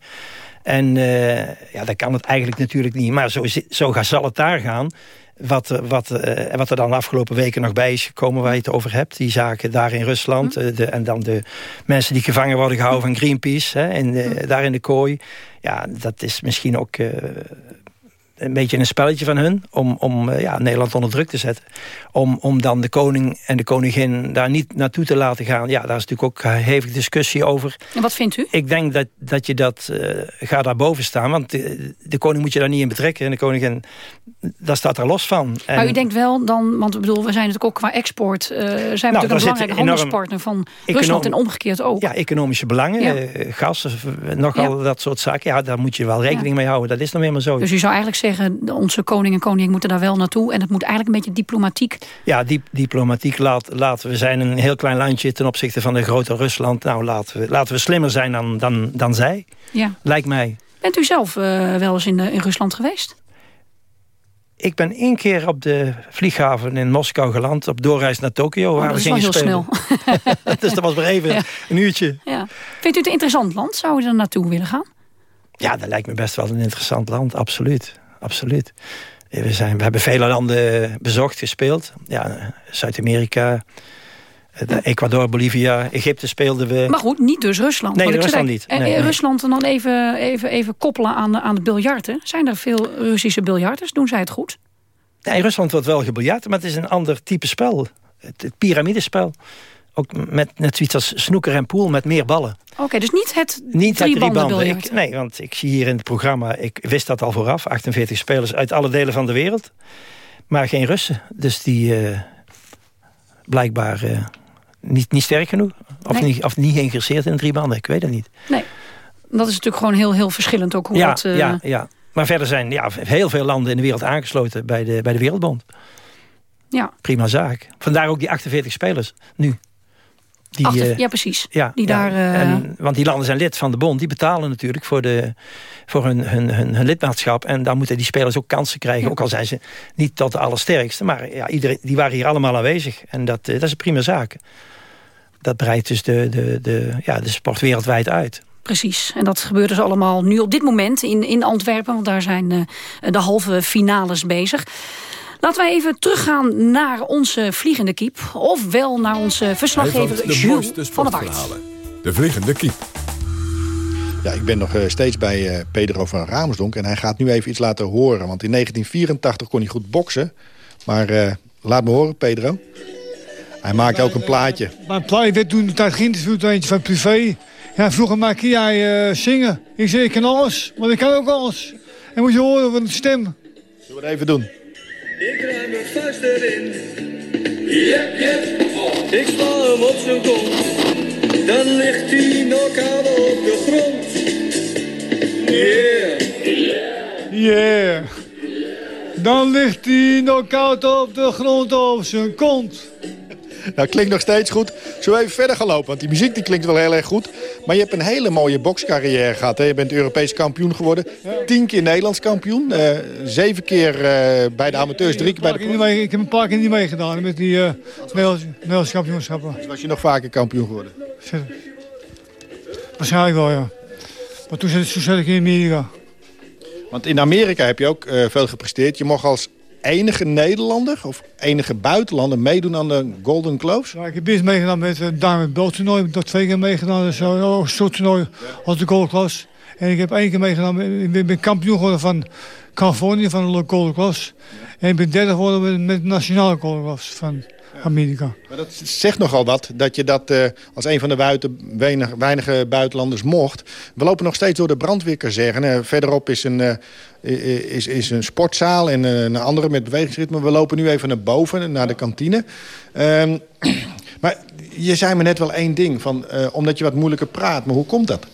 En uh, ja, dat kan het eigenlijk natuurlijk niet. Maar zo, zo zal het daar gaan wat, wat, uh, wat er dan de afgelopen weken nog bij is gekomen... waar je het over hebt, die zaken daar in Rusland. Uh, de, en dan de mensen die gevangen worden gehouden van Greenpeace... Hè, en, uh, daar in de kooi. Ja, dat is misschien ook een beetje een spelletje van hun... om, om ja, Nederland onder druk te zetten. Om, om dan de koning en de koningin daar niet naartoe te laten gaan. Ja, daar is natuurlijk ook hevig discussie over. En wat vindt u? Ik denk dat, dat je dat uh, gaat daarboven staan. Want de, de, koning moet je daar niet in betrekken. En de koningin, daar staat er los van. En maar u denkt wel dan... Want ik bedoel, we zijn natuurlijk ook qua export... Uh, zijn we nou, natuurlijk een belangrijke handelspartner van Rusland... en omgekeerd ook. Ja, economische belangen. Ja. Uh, gas, nogal ja. dat soort zaken. Ja, daar moet je wel rekening ja. mee houden. Dat is nog helemaal zo. Dus u zou eigenlijk zeggen... onze koning en koningin moeten daar wel naartoe. En het moet eigenlijk een beetje diplomatiek ja, die, diplomatiek. Laat, laten we zijn een heel klein landje ten opzichte van de grote Rusland. Nou, laten we, laten we slimmer zijn dan, dan, dan zij. Ja. Lijkt mij. Bent u zelf uh, wel eens in, in Rusland geweest? Ik ben één keer op de vlieghaven in Moskou geland. Op doorreis naar Tokio. Oh, waar dat we wel gingen heel spelen. snel. dus dat was maar even Ja. een uurtje. Ja. Vindt u het een interessant land? Zou u er naartoe willen gaan? Ja, dat lijkt me best wel een interessant land. Absoluut. Absoluut. We, zijn, we hebben vele landen bezocht, gespeeld. Ja, Zuid-Amerika, eh, Ecuador, Bolivia, Egypte speelden we. Maar goed, niet dus Rusland. Nee, Rusland zei- niet. En Nee, in nee. Rusland dan even, even, even koppelen aan, aan het biljarten. Zijn er veel Russische biljarters? Doen zij het goed? In Rusland wordt wel gebiljart, maar het is een ander type spel. Het, het piramidespel. Ook met net zoiets als snoeker en pool met meer ballen. Oké, dus niet het Niet drie banden. driebandenbiljart. Ik, nee, want ik zie hier in het programma, ik wist dat al vooraf, 48 spelers uit alle delen van de wereld. Maar geen Russen. Dus die eh, blijkbaar eh, niet, niet sterk genoeg. Of, Nee. niet, of niet geïnteresseerd in drie banden, ik weet het niet. Nee, dat is natuurlijk gewoon heel, heel verschillend ook hoe ja, dat... eh, ja, ja. Maar verder zijn ja, heel veel landen in de wereld aangesloten bij de, bij de Wereldbond. ja. Prima zaak. Vandaar ook die 48 spelers nu. Die, Achter- eh, ja, precies. Ja, Die ja. daar, eh, En, want die landen zijn lid van de bond. Die betalen natuurlijk voor, de, voor hun, hun, hun, hun lidmaatschap. En dan moeten die spelers ook kansen krijgen. Ja. Ook al zijn ze niet tot de allersterkste. Maar ja, iedereen, die waren hier allemaal aanwezig. En dat, eh, dat is een prima zaak. Dat breidt dus de, de, de, ja, de sport wereldwijd uit. Precies, en dat gebeurt dus allemaal nu op dit moment in, in Antwerpen... want daar zijn de halve finales bezig. Laten wij even teruggaan naar onze vliegende kiep... ofwel naar onze verslaggever de Jules mooiste van der Waard. De Vliegende Kiep. Ja, ik ben nog eh, steeds bij eh, Pedro van Ramersdonk en hij gaat nu even iets laten horen. Want in 1984 kon hij goed boksen. Maar eh, laat me horen, Pedro. Hij maakt ook een plaatje. Mijn plaatje werd toen de tijd geïnterviewd, eentje van privé. Ja, vroeger maakte jij eh, zingen. Ik zei, ik kan alles, want ik kan ook alles. En moet je horen van de stem. Zullen we het even doen? Ik ruim mijn vuist erin. Jep, oh. Ik sla hem op zijn kont. Dan ligt hij knock-out op de grond. Yeah. Yeah. Dan ligt hij knock-out op de grond op zijn kont. Nou, klinkt nog steeds goed. Zullen we even verder gaan lopen? Want die muziek die klinkt wel heel erg goed. Maar je hebt een hele mooie bokscarrière gehad. Hè? Je bent Europees kampioen geworden. Tien keer Nederlands kampioen. Eh, zeven keer eh, bij de amateurs, drie keer bij de mee- ik heb een paar keer niet meegedaan met die Nederlandse, Nederlandse kampioenschappen. Was je nog vaker kampioen geworden? Waarschijnlijk wel, ja. Maar toen zat, toen zat ik in Amerika. Want in Amerika heb je ook veel gepresteerd. Je mocht als enige Nederlander of enige buitenlander meedoen aan de Golden Gloves. Ja, ik heb eerst meegedaan met het Diamond Belt toernooi. Ik heb dat twee keer meegedaan. Zo, ook een soort toernooi als de Gold Class. En ik heb één keer meegedaan. met- Ik ben kampioen geworden van Californië, van de Gold Class. En ik ben derde geworden met, de nationale Class van Amerika. Maar dat zegt nogal wat, dat je dat eh, als een van de buiten, weinig, weinige buitenlanders mocht. We lopen nog steeds door de brandweerkazerne. verderop is een, eh, is, is een sportzaal en eh, een andere met bewegingsritme. We lopen nu even naar boven, naar de kantine. Ehm, maar je zei me net wel één ding, van, eh, omdat je wat moeilijker praat. Maar hoe komt dat?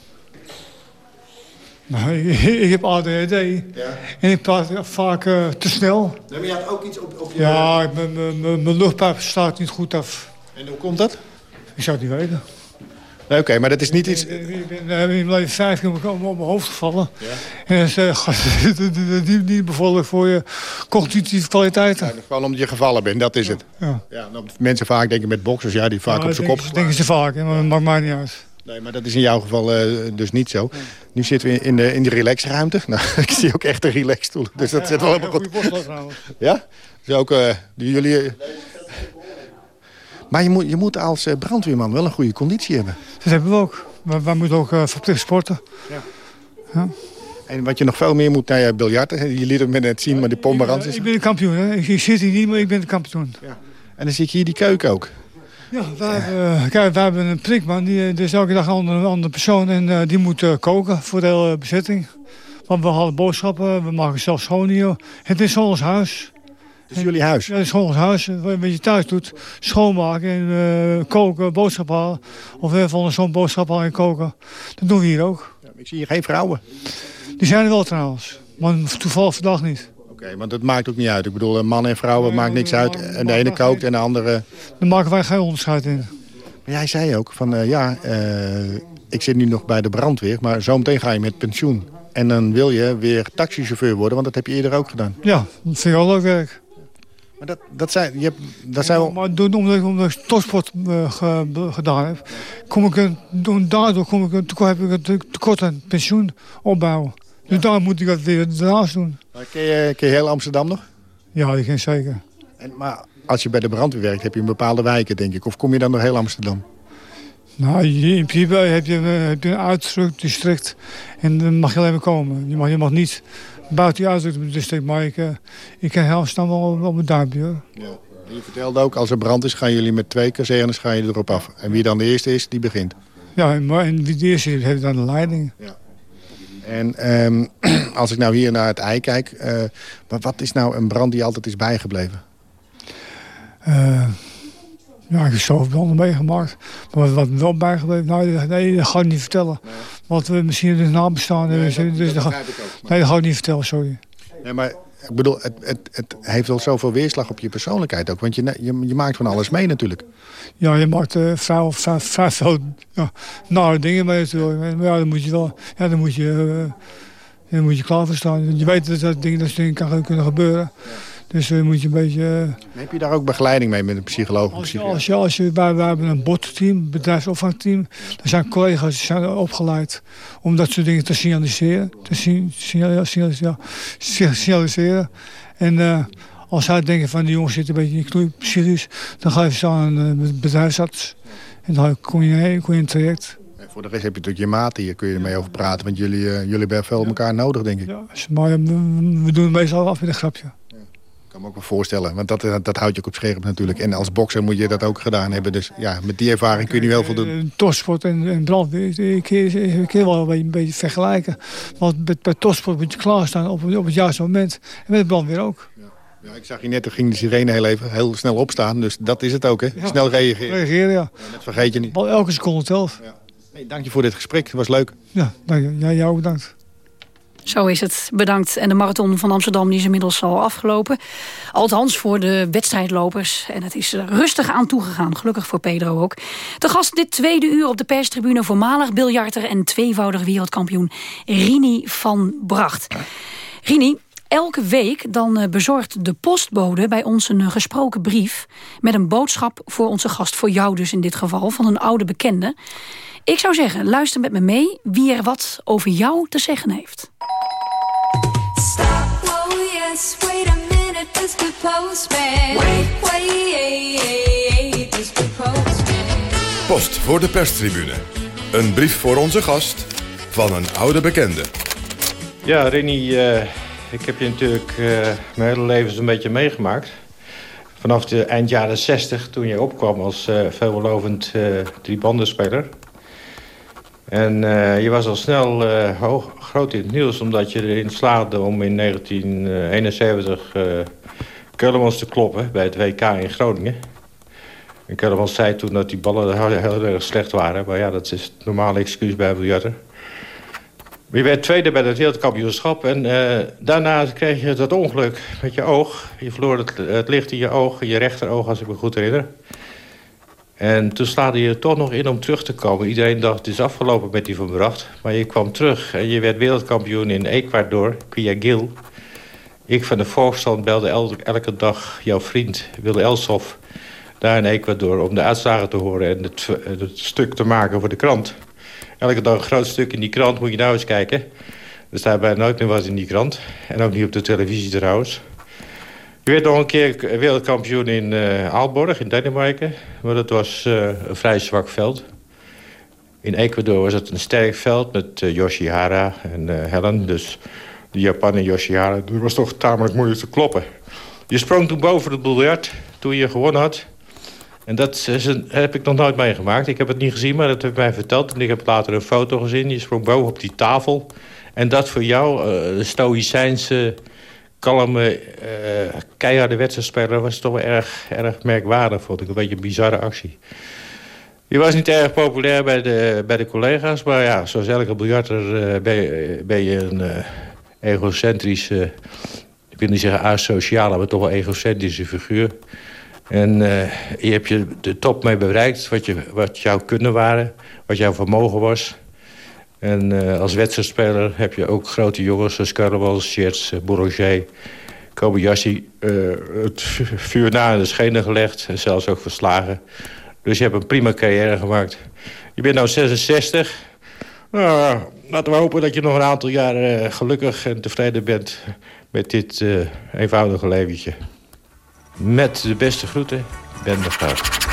Nou, ik, heb ADHD. En ik praat vaak eh, te snel. maar je had ook iets op, op je... Ja, mijn- luchtpijp staat niet goed af. En hoe komt dat? Ik zou het niet weten. Nee, Oké, maar dat is niet iets... Ik ben in mijn leven vijf keer op mijn hoofd gevallen. En dat is eh, niet, niet bevorderlijk voor je cognitieve kwaliteiten. Gewoon omdat je gevallen bent, dat is het. Ja. Ja, mensen vaak denken met boxers, ja, die vaak Ja, op zijn dat kop denken, denken ze vaak, maar dat maakt mij niet uit. Nee, maar dat is in jouw geval eh, dus niet zo. Nu zitten we in de, in de relaxruimte. Nou, ik zie ook echt een relaxstoel. Dus dat zit wel helemaal goed. Ja? Dus ook eh, jullie... eh, Maar je moet, je moet als brandweerman wel een goede conditie hebben. Dat hebben we ook. Wij moeten ook verplicht sporten. En wat je nog veel meer moet naar je biljarten. Je liet het me net zien, maar die pomerans is... Ik ben de kampioen. Hè. Ik, zit hier niet, maar ik ben de kampioen. En dan zie ik hier die keuken ook. Ja, wij, Hebben, eh, kijk, wij hebben een prikman. Die eh, is elke dag een andere, persoon. En eh, die moet koken voor de hele bezetting. Want we halen boodschappen. We maken zelf schoon hier. Het is ons huis. Het is jullie huis? Ja, het is ons huis. Wat je thuis doet, schoonmaken en koken, boodschappen halen. Of even zo'n boodschap halen en koken. Dat doen we hier ook. ik zie hier geen vrouwen. Die zijn er wel trouwens. Maar toevallig vandaag niet. Oké, want het maakt ook niet uit. Ik bedoel, man en vrouwen maakt niks uit. En de ene kookt en de andere... Daar maken wij geen onderscheid in. Maar jij zei ook van, eh, ja, eh, ik zit nu nog bij de brandweer... maar zometeen ga je met pensioen. En dan wil je weer taxichauffeur worden, want dat heb je eerder ook gedaan. Ja, dat vind ik wel leuk werk. Maar dat, dat zijn, je hebt, dat zijn wel... Maar door- omdat, ik- omdat ik topsport eh, ge- gedaan heb, kom ik een, daardoor kom ik een, heb ik een te- tekort aan pensioen opbouwen. Dus daar moet ik dat weer daarnaast doen. Maar Ken je, ken je heel Amsterdam nog? Ja, die ken zeker. En, maar als je bij de brandweer werkt, heb je een bepaalde wijken, denk ik. Of kom je dan door heel Amsterdam? Nou, in principe heb je, eh, heb je een uitdrukdistrict en dan mag je alleen maar komen. Je mag, je mag niet buiten die uitdrukdistrict, maar ik, eh, ik ken heel snel wel op mijn duimpje. hoor. En je vertelde ook, als er brand is, gaan jullie met twee kazernes gaan erop af. En wie dan de eerste is, die begint. Ja, en, wie de eerste is, heeft dan de leiding. En ehm, als ik nou hier naar het ei kijk, eh, wat, is nou een brand die altijd is bijgebleven? Eh, ja, ik heb zoveel branden meegemaakt. Maar wat, wel bijgebleven, nou, nee, dat ga ik niet vertellen. Want we misschien de naam bestaan. dus, dus dat ga- nee, dat ga ik niet vertellen, sorry. Nee, maar ik bedoel, het, het, het heeft wel zoveel weerslag op je persoonlijkheid ook. Want je, je, je maakt van alles mee natuurlijk. Ja, je maakt eh, vrij, vrij, vrij veel ja, nare dingen mee natuurlijk. Maar ja, dan moet je wel, ja, dan moet je, eh, dan moet je klaar voor staan. Je weet dat dat dingen, dat dingen kan, kunnen gebeuren. Dus dan moet je een beetje... eh, Heb je daar ook begeleiding mee met een psycholoog? Als je, als je, als je, wij, wij hebben een botteam, bedrijfsopvangteam. Daar zijn collega's die zijn opgeleid om dat soort dingen te signaliseren. Te sign- signal- signalis- ja, signaliseren. En eh, als zij denken van die jongens zitten een beetje in knoei, psychisch, dan ga je ze aan een eh, bedrijfsarts. En dan kom je heen, kom je in het traject. En voor de rest heb je natuurlijk je maten hier, kun je ermee over praten. Want jullie, eh, jullie hebben veel elkaar nodig, denk ik. Maar eh, we, we doen het meestal af met een grapje. Ik kan me ook wel voorstellen, want dat, dat, dat houdt je ook op scherp natuurlijk. En als bokser moet je dat ook gedaan hebben. Dus ja, met die ervaring kun je nu heel veel doen. Eh, topsport en, en brandweer, ik kun je- ik je wel een beetje, een vergelijken. Want bij, bij topsport moet je klaarstaan op, op het juiste moment. En met brandweer ook. Ja, ik zag je net, toen ging de sirene heel, even, heel snel opstaan. Dus dat is het ook, hè? Snel reageren. Reageren, ja. Dat vergeet je niet. Elke seconde telt. Ja. Hey, dank je voor dit gesprek. Het was leuk. Ja, dank je. Ja, jou bedankt. Zo is het. Bedankt. En de marathon van Amsterdam die is inmiddels al afgelopen. Althans voor de wedstrijdlopers. En het is rustig aan toegegaan. Gelukkig voor Pedro ook. De gast dit tweede uur op de perstribune... voormalig biljarter en tweevoudig wereldkampioen Rini van Bracht. Rini, elke week dan eh, bezorgt de postbode bij ons een eh, gesproken brief... met een boodschap voor onze gast, voor jou dus in dit geval... van een oude bekende. Ik zou zeggen, luister met me mee wie er wat over jou te zeggen heeft. Oh yes, wait a minute, Mr. Postman. Wait, wait, Mr. Postman. Post voor de perstribune. Een brief voor onze gast van een oude bekende. Ja, Renny, eh, ik heb je natuurlijk eh, mijn hele leven zo'n beetje meegemaakt. Vanaf de eind jaren 60, toen je opkwam als eh veelbelovend eh driebandenspeler. En eh, je was al snel eh, hoog, groot in het nieuws... omdat je erin slaagde om in 1971 eh Keulemans te kloppen... bij het WK in Groningen. En Keulemans zei toen dat die ballen heel, erg slecht waren. Maar ja, dat is het normale excuus bij biljarten. Je werd tweede bij het wereldkampioenschap. En eh, daarna kreeg je dat ongeluk met je oog. Je verloor het, het licht in je oog, in je rechteroog, als ik me goed herinner. En toen slaagde je er toch nog in om terug te komen. Iedereen dacht, het is afgelopen met die Van Bracht. Maar je kwam terug en je werd wereldkampioen in Ecuador, Guayaquil. Ik van de Volksstand belde el- elke dag jouw vriend Wil Elsof... daar in Ecuador om de uitslagen te horen en het, stuk te maken voor de krant. Elke dag een groot stuk in die krant, moet je nou eens kijken. Er staat bijna nooit meer wat in die krant. En ook niet op de televisie trouwens. Je werd nog een keer wereldkampioen in eh Aalborg, in Denemarken. Maar dat was eh, een vrij zwak veld. In Ecuador was het een sterk veld met eh, Yoshihara en Helen. Dus de Japan Yoshihara, dat was toch tamelijk moeilijk te kloppen. Je sprong toen boven het biljart toen je gewonnen had. En dat is een- heb ik nog nooit meegemaakt. Ik heb het niet gezien, maar dat heb mij verteld. En ik heb later een foto gezien. Je sprong boven op die tafel. En dat voor jou, de stoïcijnse, kalme, eh, keiharde wedstrijdspeler... was toch wel erg, erg merkwaardig, vond ik. Een beetje een bizarre actie. Je was niet erg populair bij de, bij de collega's. Maar ja, zoals elke biljarter eh, ben, je, een eh, egocentrische... ik wil niet zeggen asociale, maar toch wel egocentrische figuur. En je hebt je de top mee bereikt, wat, je, wat jouw kunnen waren, wat jouw vermogen was. En eh, als wedstrijdspeler heb je ook grote jongens zoals Carnaval, Scherts, uh, Bourget, Kobayashi... eh, het vu- vuur na in de schenen gelegd en zelfs ook verslagen. Dus je hebt een prima carrière gemaakt. Je bent nu 66. Nou, laten we hopen dat je nog een aantal eh, gelukkig en tevreden bent... met dit eh, eenvoudige leventje. Met de beste groeten, Ben de Graaf.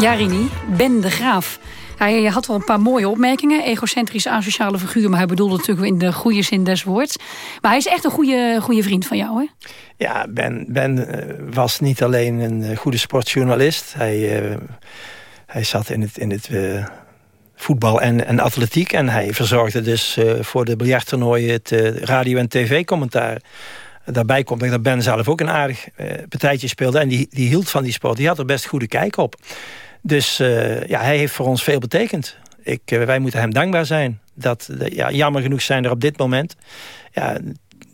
Ja, Rini, Ben de Graaf. Hij had wel een paar mooie opmerkingen. Egocentrische, asociale figuur. Maar hij bedoelde natuurlijk in de goede zin des woords. Maar hij is echt een goede, goede vriend van jou, hè? Ja, Ben, ben eh, was niet alleen een eh, goede sportjournalist. Hij, eh, hij zat in het, in het voetbal en, en atletiek. En hij verzorgde dus eh, voor de biljarttoernooien het radio- en tv-commentaar. Daarbij komt dat Ben zelf ook een aardig partijtje speelde. En die, die hield van die sport. Die had er best goede kijk op. Dus eh, ja, hij heeft voor ons veel betekend. Ik, eh, wij moeten hem dankbaar zijn. Dat, ja, jammer genoeg zijn er op dit moment ja,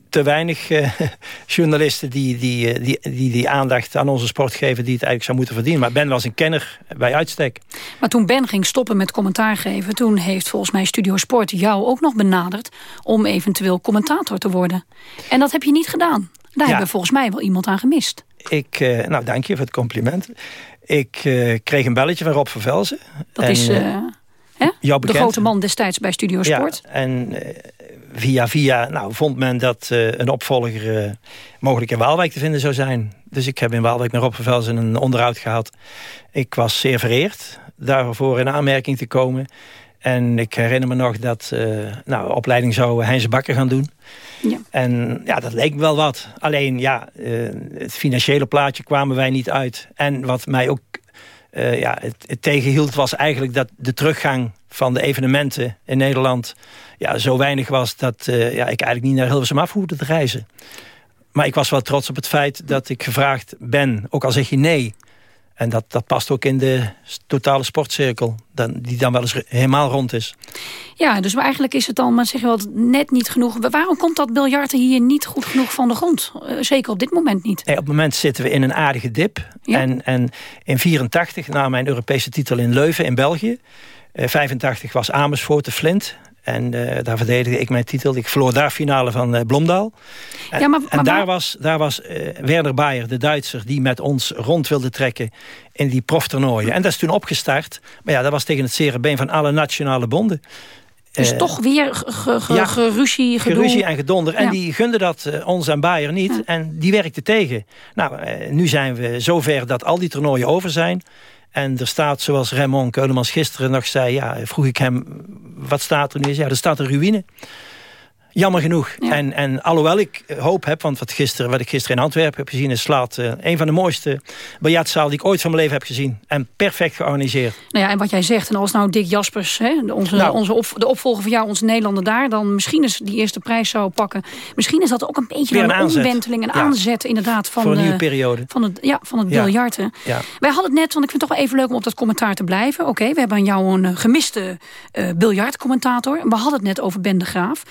te weinig eh, journalisten die die, die, die die aandacht aan onze sport geven... die het eigenlijk zou moeten verdienen. Maar Ben was een kenner bij uitstek. Maar toen Ben ging stoppen met commentaar geven... toen heeft volgens mij Studio Sport jou ook nog benaderd... om eventueel commentator te worden. En dat heb je niet gedaan. Daar hebben we volgens mij wel iemand aan gemist. Ik, nou, dank je voor het compliment. Ik eh, kreeg een belletje van Rob van Velzen. Dat En, is eh, eh, hè? de grote man destijds bij Studio Sport. Ja, en via via nou, vond men dat een opvolger mogelijk in Waalwijk te vinden zou zijn. Dus ik heb in Waalwijk met Rob van Velzen een onderhoud gehad. Ik was zeer vereerd daarvoor in aanmerking te komen. En ik herinner me nog dat nou, opleiding zou Heinz Bakker gaan doen. Ja. En ja, dat leek me wel wat. Alleen ja, eh, het financiële plaatje kwamen wij niet uit. En wat mij ook eh, ja, het, tegenhield was eigenlijk dat de teruggang van de evenementen in Nederland ja, zo weinig was dat uh, ja, ik eigenlijk niet naar Hilversum af hoefde te reizen. Maar ik was wel trots op het feit dat ik gevraagd ben, ook al zeg je nee. En dat, dat past ook in de totale sportcirkel, dan, die dan wel eens helemaal rond is. Ja, dus eigenlijk is het dan, maar zeg je wel, net niet genoeg. Waarom komt dat biljarten hier niet goed genoeg van de grond? Uh, zeker op dit moment niet. Nee, op het moment zitten we in een aardige dip. Ja. En, en in 84, na mijn Europese titel in Leuven in België... Uh, 85 was Amersfoort de Flint. En uh, daar verdedigde ik mijn titel. Ik verloor daar finale van uh, Blomdaal. En, ja, maar, maar, en daar was, daar was uh, Werner Bayer, de Duitser... die met ons rond wilde trekken in die proftoernooien. En dat is toen opgestart. Maar ja, dat was tegen het zere been van alle nationale bonden. Dus toch weer ge, ge, ja, geruzie, geruzie en gedonder. En ja. die gunden dat ons en Bayer niet. Ja. En die werkte tegen. Nou, nu zijn we zover dat al die toernooien over zijn... En er staat, zoals Raymond Keulemans gisteren nog zei... Ja, vroeg ik hem, wat staat er nu? Ja, er staat een ruïne. Jammer genoeg. Ja. En, en alhoewel ik hoop heb, want wat, gisteren, wat ik gisteren in Antwerpen heb gezien... is Slaat uh, een van de mooiste biljartzaal die ik ooit van mijn leven heb gezien. En perfect georganiseerd. Nou ja, en wat jij zegt, en als nou Dick Jaspers, hè, onze, nou, onze op, de opvolger van jou, onze Nederlander daar... dan misschien eens die eerste prijs zou pakken. Misschien is dat ook een beetje een, een omwenteling, een ja. aanzet inderdaad van, Voor een nieuwe periode. van het, ja, van het biljarten. Ja. Wij hadden het net, want ik vind het toch wel even leuk om op dat commentaar te blijven. Oké, okay, we hebben aan jou een gemiste uh, biljartcommentator. We hadden het net over Ben de Graaf.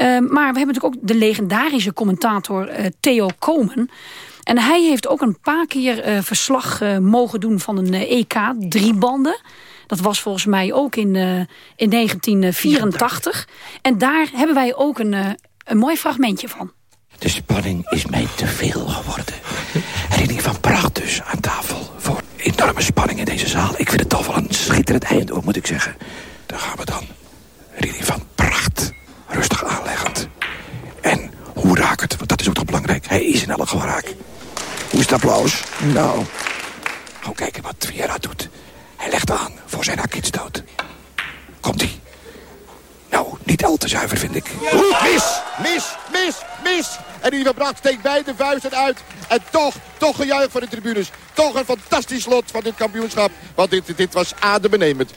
Uh, maar we hebben natuurlijk ook de legendarische commentator uh, Theo Komen. En hij heeft ook een paar keer uh, verslag uh, mogen doen van een EK, drie banden. Dat was volgens mij ook in, in 1984. En daar hebben wij ook een, een mooi fragmentje van. De spanning is mij te veel geworden. Redding van Pracht dus aan tafel. Voor enorme spanning in deze zaal. Ik vind het toch wel een schitterend einde, moet ik zeggen. Daar gaan we dan. Redding van Pracht rustig aanleggend. En hoe raakt het? Want dat is Hij is in elk geval raak. Hoe is het applaus? Nou, gewoon kijken wat Viera doet. Hij legt aan voor zijn dood. Komt-ie. Nou, niet al te zuiver, vind ik. Mis, mis, mis, mis. En Ivan Bracht steekt beide vuisten uit. En toch, toch gejuich van de tribunes. Toch een fantastisch slot van dit kampioenschap. Want dit, dit was adembenemend.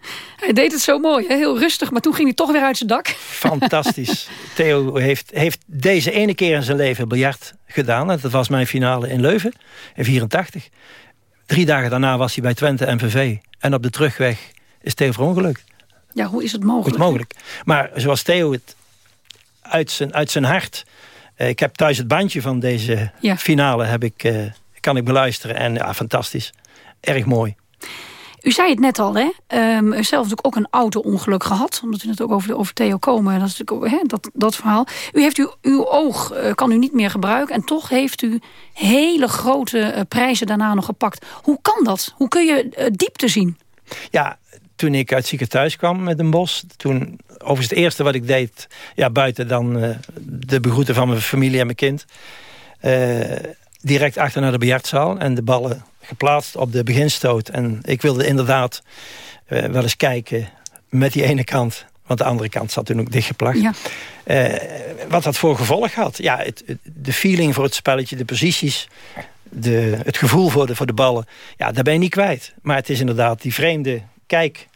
Hij deed het zo mooi, hè? heel rustig, maar toen ging hij toch weer uit zijn dak. Fantastisch. Theo heeft, heeft deze ene keer in zijn leven biljart gedaan. Dat was mijn finale in Leuven, in 84. Drie dagen daarna was hij bij Twente MVV. En op de terugweg is Theo verongelukt. Ja, hoe is het mogelijk? Hoe is het mogelijk? Maar zoals Theo het uit zijn, uit zijn hart... Eh, ik heb thuis het bandje van deze ja. finale, heb ik, uh, kan ik beluisteren. En ja, fantastisch. Erg mooi. U zei het net al, hè? Um, zelf natuurlijk ook een auto-ongeluk gehad. Omdat we het ook over, over Theo komen. Dat is natuurlijk hè, dat, dat verhaal. U heeft uw, uw oog, uh, kan u niet meer gebruiken. En toch heeft u hele grote uh, prijzen daarna nog gepakt. Hoe kan dat? Hoe kun je uh, diepte zien? Ja, toen ik uit zieke thuis kwam met een bos. Toen, overigens het eerste wat ik deed. Ja, buiten dan de begroeten van mijn familie en mijn kind. direct achter naar de biljartzaal. En de ballen geplaatst op de beginstoot. En ik wilde inderdaad uh, wel eens kijken met die ene kant. Want de andere kant zat toen ook dichtgeplakt. Ja. Uh, wat dat voor gevolg had. Ja, het, het, de feeling voor het spelletje, de posities... De, het gevoel voor de, voor de ballen, ja, daar ben je niet kwijt. Maar het is inderdaad die vreemde kijk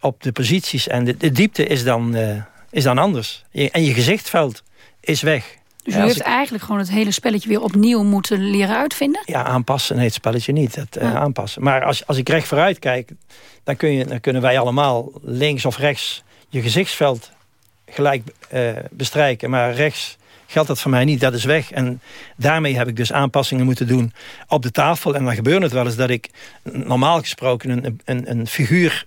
op de posities. En de, de diepte is dan, uh, is dan anders. Je, en je gezichtveld is weg. Dus u heeft ik... eigenlijk gewoon het hele spelletje weer opnieuw moeten leren uitvinden? Ja, aanpassen. Nee, het spelletje niet. Het, uh, aanpassen. Maar als, als ik recht vooruit kijk... Dan, kun je, dan kunnen wij allemaal links of rechts je gezichtsveld gelijk uh, bestrijken. Maar rechts geldt dat voor mij niet. Dat is weg. En daarmee heb ik dus aanpassingen moeten doen op de tafel. En dan gebeurt het wel eens dat ik normaal gesproken een, een, een figuur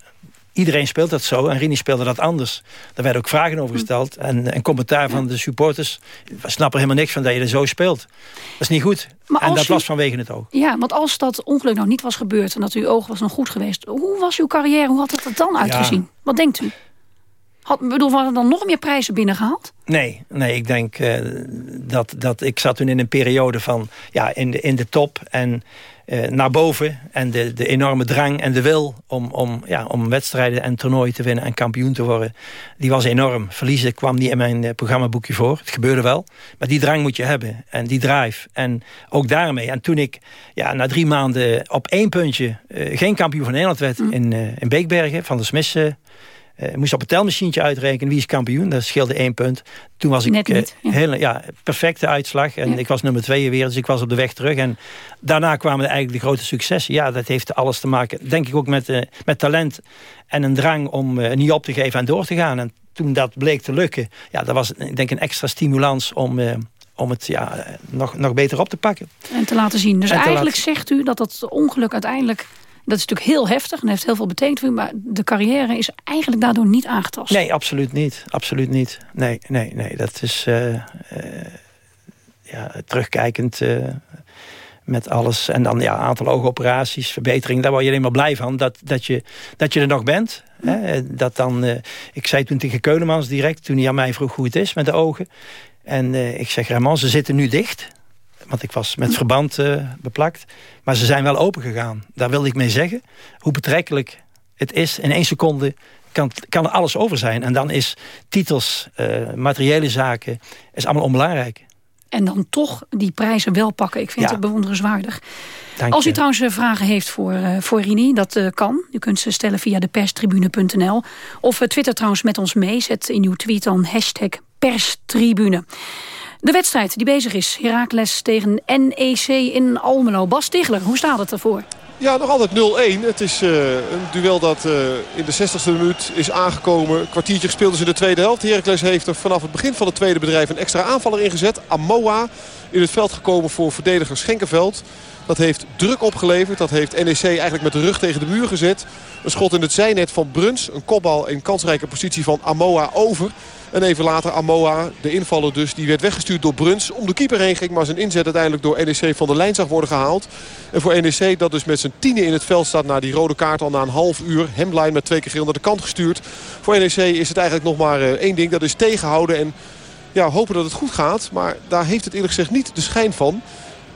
Iedereen speelt dat zo en Rini speelde dat anders. Daar werden ook vragen over gesteld. En een commentaar van de supporters. We snappen helemaal niks van dat je er zo speelt. Dat is niet goed. en dat u... was vanwege het oog. Ja, want als dat ongeluk nou niet was gebeurd... en dat uw oog was nog goed geweest... hoe was uw carrière? Hoe had het er dan uitgezien? Ja. Wat denkt u? Had, bedoel, waren er dan nog meer prijzen binnengehaald? Nee, nee ik denk uh, dat, dat ik zat toen in een periode van... ja, in de, in de top en eh, naar boven. En de, de enorme drang en de wil om, om, ja, om wedstrijden en toernooien te winnen en kampioen te worden, die was enorm. Verliezen kwam niet in mijn uh, programmaboekje voor. Het gebeurde wel. Maar die drang moet je hebben. En die drive. En ook daarmee. En toen ik ja, na drie maanden op één puntje uh, geen kampioen van Nederland werd mm. in, in Beekbergen, van de Smis uh, moest op het telmachientje uitrekenen wie is kampioen. Dat scheelde één punt. Toen was ik niet, uh, hele, ja, perfecte uitslag. En ja. ik was nummer twee weer, dus ik was op de weg terug. En daarna kwamen eigenlijk de grote successen. Ja, dat heeft alles te maken, denk ik ook met, uh, met talent. En een drang om niet op te geven en door te gaan. En toen dat bleek te lukken, ja, dat was denk ik een extra stimulans om om het ja, nog, nog beter op te pakken. En te laten zien. Dus eigenlijk zegt u dat dat ongeluk uiteindelijk dat is natuurlijk heel heftig en heeft heel veel betekend voor u. Maar de carrière is eigenlijk daardoor niet aangetast. Nee, absoluut niet. Absoluut niet. Nee, nee, nee. Dat is uh, uh, ja, terugkijkend uh, met alles. En dan ja, aantal oogoperaties, verbetering. Daar word je alleen maar blij van. Dat, dat, je, dat je er nog bent. Hè? Dat dan, ik zei toen tegen Keulemans direct, toen hij aan mij vroeg hoe het is met de ogen. En ik zeg, Ramon, ze zitten nu dicht. Want ik was met verband uh, beplakt. Maar ze zijn wel open gegaan. Daar wilde ik mee zeggen. Hoe betrekkelijk het is. In één seconde kan, kan er alles over zijn. En dan is titels, uh, materiële zaken... is allemaal onbelangrijk. En dan toch die prijzen wel pakken. Ik vind ja. het bewonderenswaardig. Dank Als u je. trouwens eh, vragen heeft voor, uh, voor Rini, dat uh, kan. U kunt ze stellen via de perstribune.nl. Of twitter trouwens met ons mee. Zet in uw tweet dan hashtag perstribune. De wedstrijd die bezig is. Heracles tegen NEC in Almelo. Bas Stigler, hoe staat het ervoor? Ja, nog altijd 0-1. Het is uh, een duel dat uh, in de 60ste minuut is aangekomen. Een kwartiertje gespeeld is in de tweede helft. Heracles heeft er vanaf het begin van het tweede bedrijf een extra aanvaller ingezet. Amoa in het veld gekomen voor verdediger Schenkenveld. Dat heeft druk opgeleverd. Dat heeft NEC eigenlijk met de rug tegen de muur gezet. Een schot in het zijnet van Bruns. Een kopbal in kansrijke positie van Amoa over. En even later Amoa, de invaller dus, die werd weggestuurd door Bruns. Om de keeper heen ging, maar zijn inzet uiteindelijk door NEC van de lijn zag worden gehaald. En voor NEC dat dus met zijn tienen in het veld staat na die rode kaart al na een half uur. Hemline met twee keer geel naar de kant gestuurd. Voor NEC is het eigenlijk nog maar één ding, dat is tegenhouden en ja, hopen dat het goed gaat. Maar daar heeft het eerlijk gezegd niet de schijn van.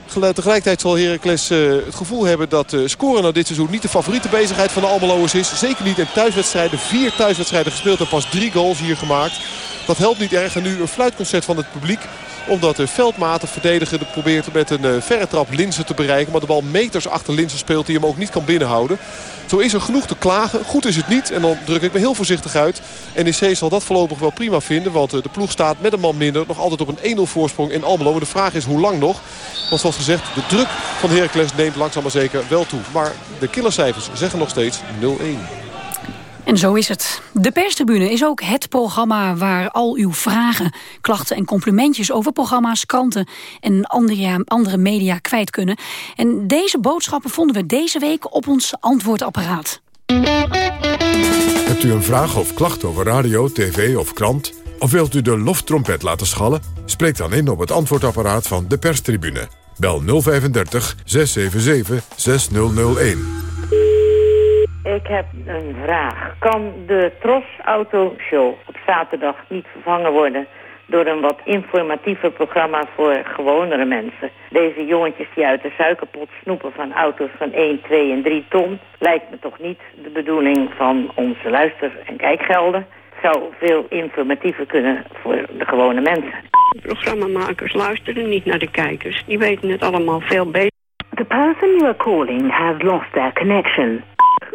Tegelijkertijd zal Heracles uh, het gevoel hebben dat uh, scoren nou dit seizoen niet de favoriete bezigheid van de Almeloers is. Zeker niet in thuiswedstrijden. Vier thuiswedstrijden gespeeld en pas drie goals hier gemaakt. Dat helpt niet erg. En nu een fluitconcert van het publiek omdat de veldmaten verdediger probeert met een uh, verre trap Linsen te bereiken. Maar de bal meters achter Linsen speelt die hem ook niet kan binnenhouden. Zo is er genoeg te klagen. Goed is het niet. En dan druk ik me heel voorzichtig uit. NEC zal dat voorlopig wel prima vinden. Want uh, de ploeg staat met een man minder. Nog altijd op een 1-0 voorsprong in Almelo. En de vraag is hoe lang nog. Want zoals gezegd, de druk van Heracles neemt langzaam maar zeker wel toe. Maar de killercijfers zeggen nog steeds 0-1. En zo is het. De perstribune is ook het programma waar al uw vragen, klachten en complimentjes over programma's, kranten en andere, media kwijt kunnen. En deze boodschappen vonden we deze week op ons antwoordapparaat. Hebt u een vraag of klacht over radio, tv of krant? Of wilt u de loftrompet laten schallen? Spreek dan in op het antwoordapparaat van de perstribune. Bel 035 677 6001. Ik heb een vraag. Kan de Tros Auto Show op zaterdag niet vervangen worden door een wat informatiever programma voor gewonere mensen? Deze jongetjes die uit de suikerpot snoepen van auto's van 1, 2 en 3 ton... lijkt me toch niet de bedoeling van onze luister- en kijkgelden. Het zou veel informatiever kunnen voor de gewone mensen. De programmamakers luisteren niet naar de kijkers. Die weten het allemaal veel beter. The person you are calling has lost their connection.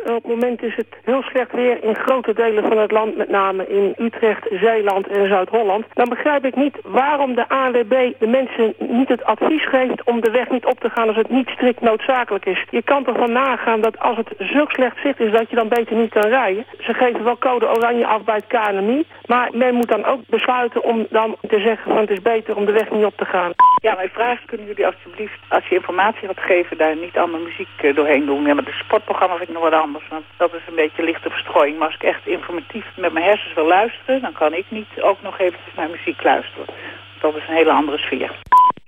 Op het moment is het heel slecht weer in grote delen van het land, met name in Utrecht, Zeeland en Zuid-Holland. Dan begrijp ik niet waarom de ANWB de mensen niet het advies geeft om de weg niet op te gaan als het niet strikt noodzakelijk is. Je kan toch van nagaan dat als het zulk slecht zicht is dat je dan beter niet kan rijden. Ze geven wel code oranje af bij het KNMI, maar men moet dan ook besluiten om dan te zeggen van het is beter om de weg niet op te gaan. Ja, mijn vraag is, kunnen jullie alsjeblieft, als je informatie gaat geven, daar niet allemaal muziek doorheen doen. Ja, maar de sportprogramma vind ik nog wat anders. Want dat is een beetje lichte verstrooiing. Maar als ik echt informatief met mijn hersens wil luisteren... dan kan ik niet ook nog eventjes naar muziek luisteren. Dat is een hele andere sfeer.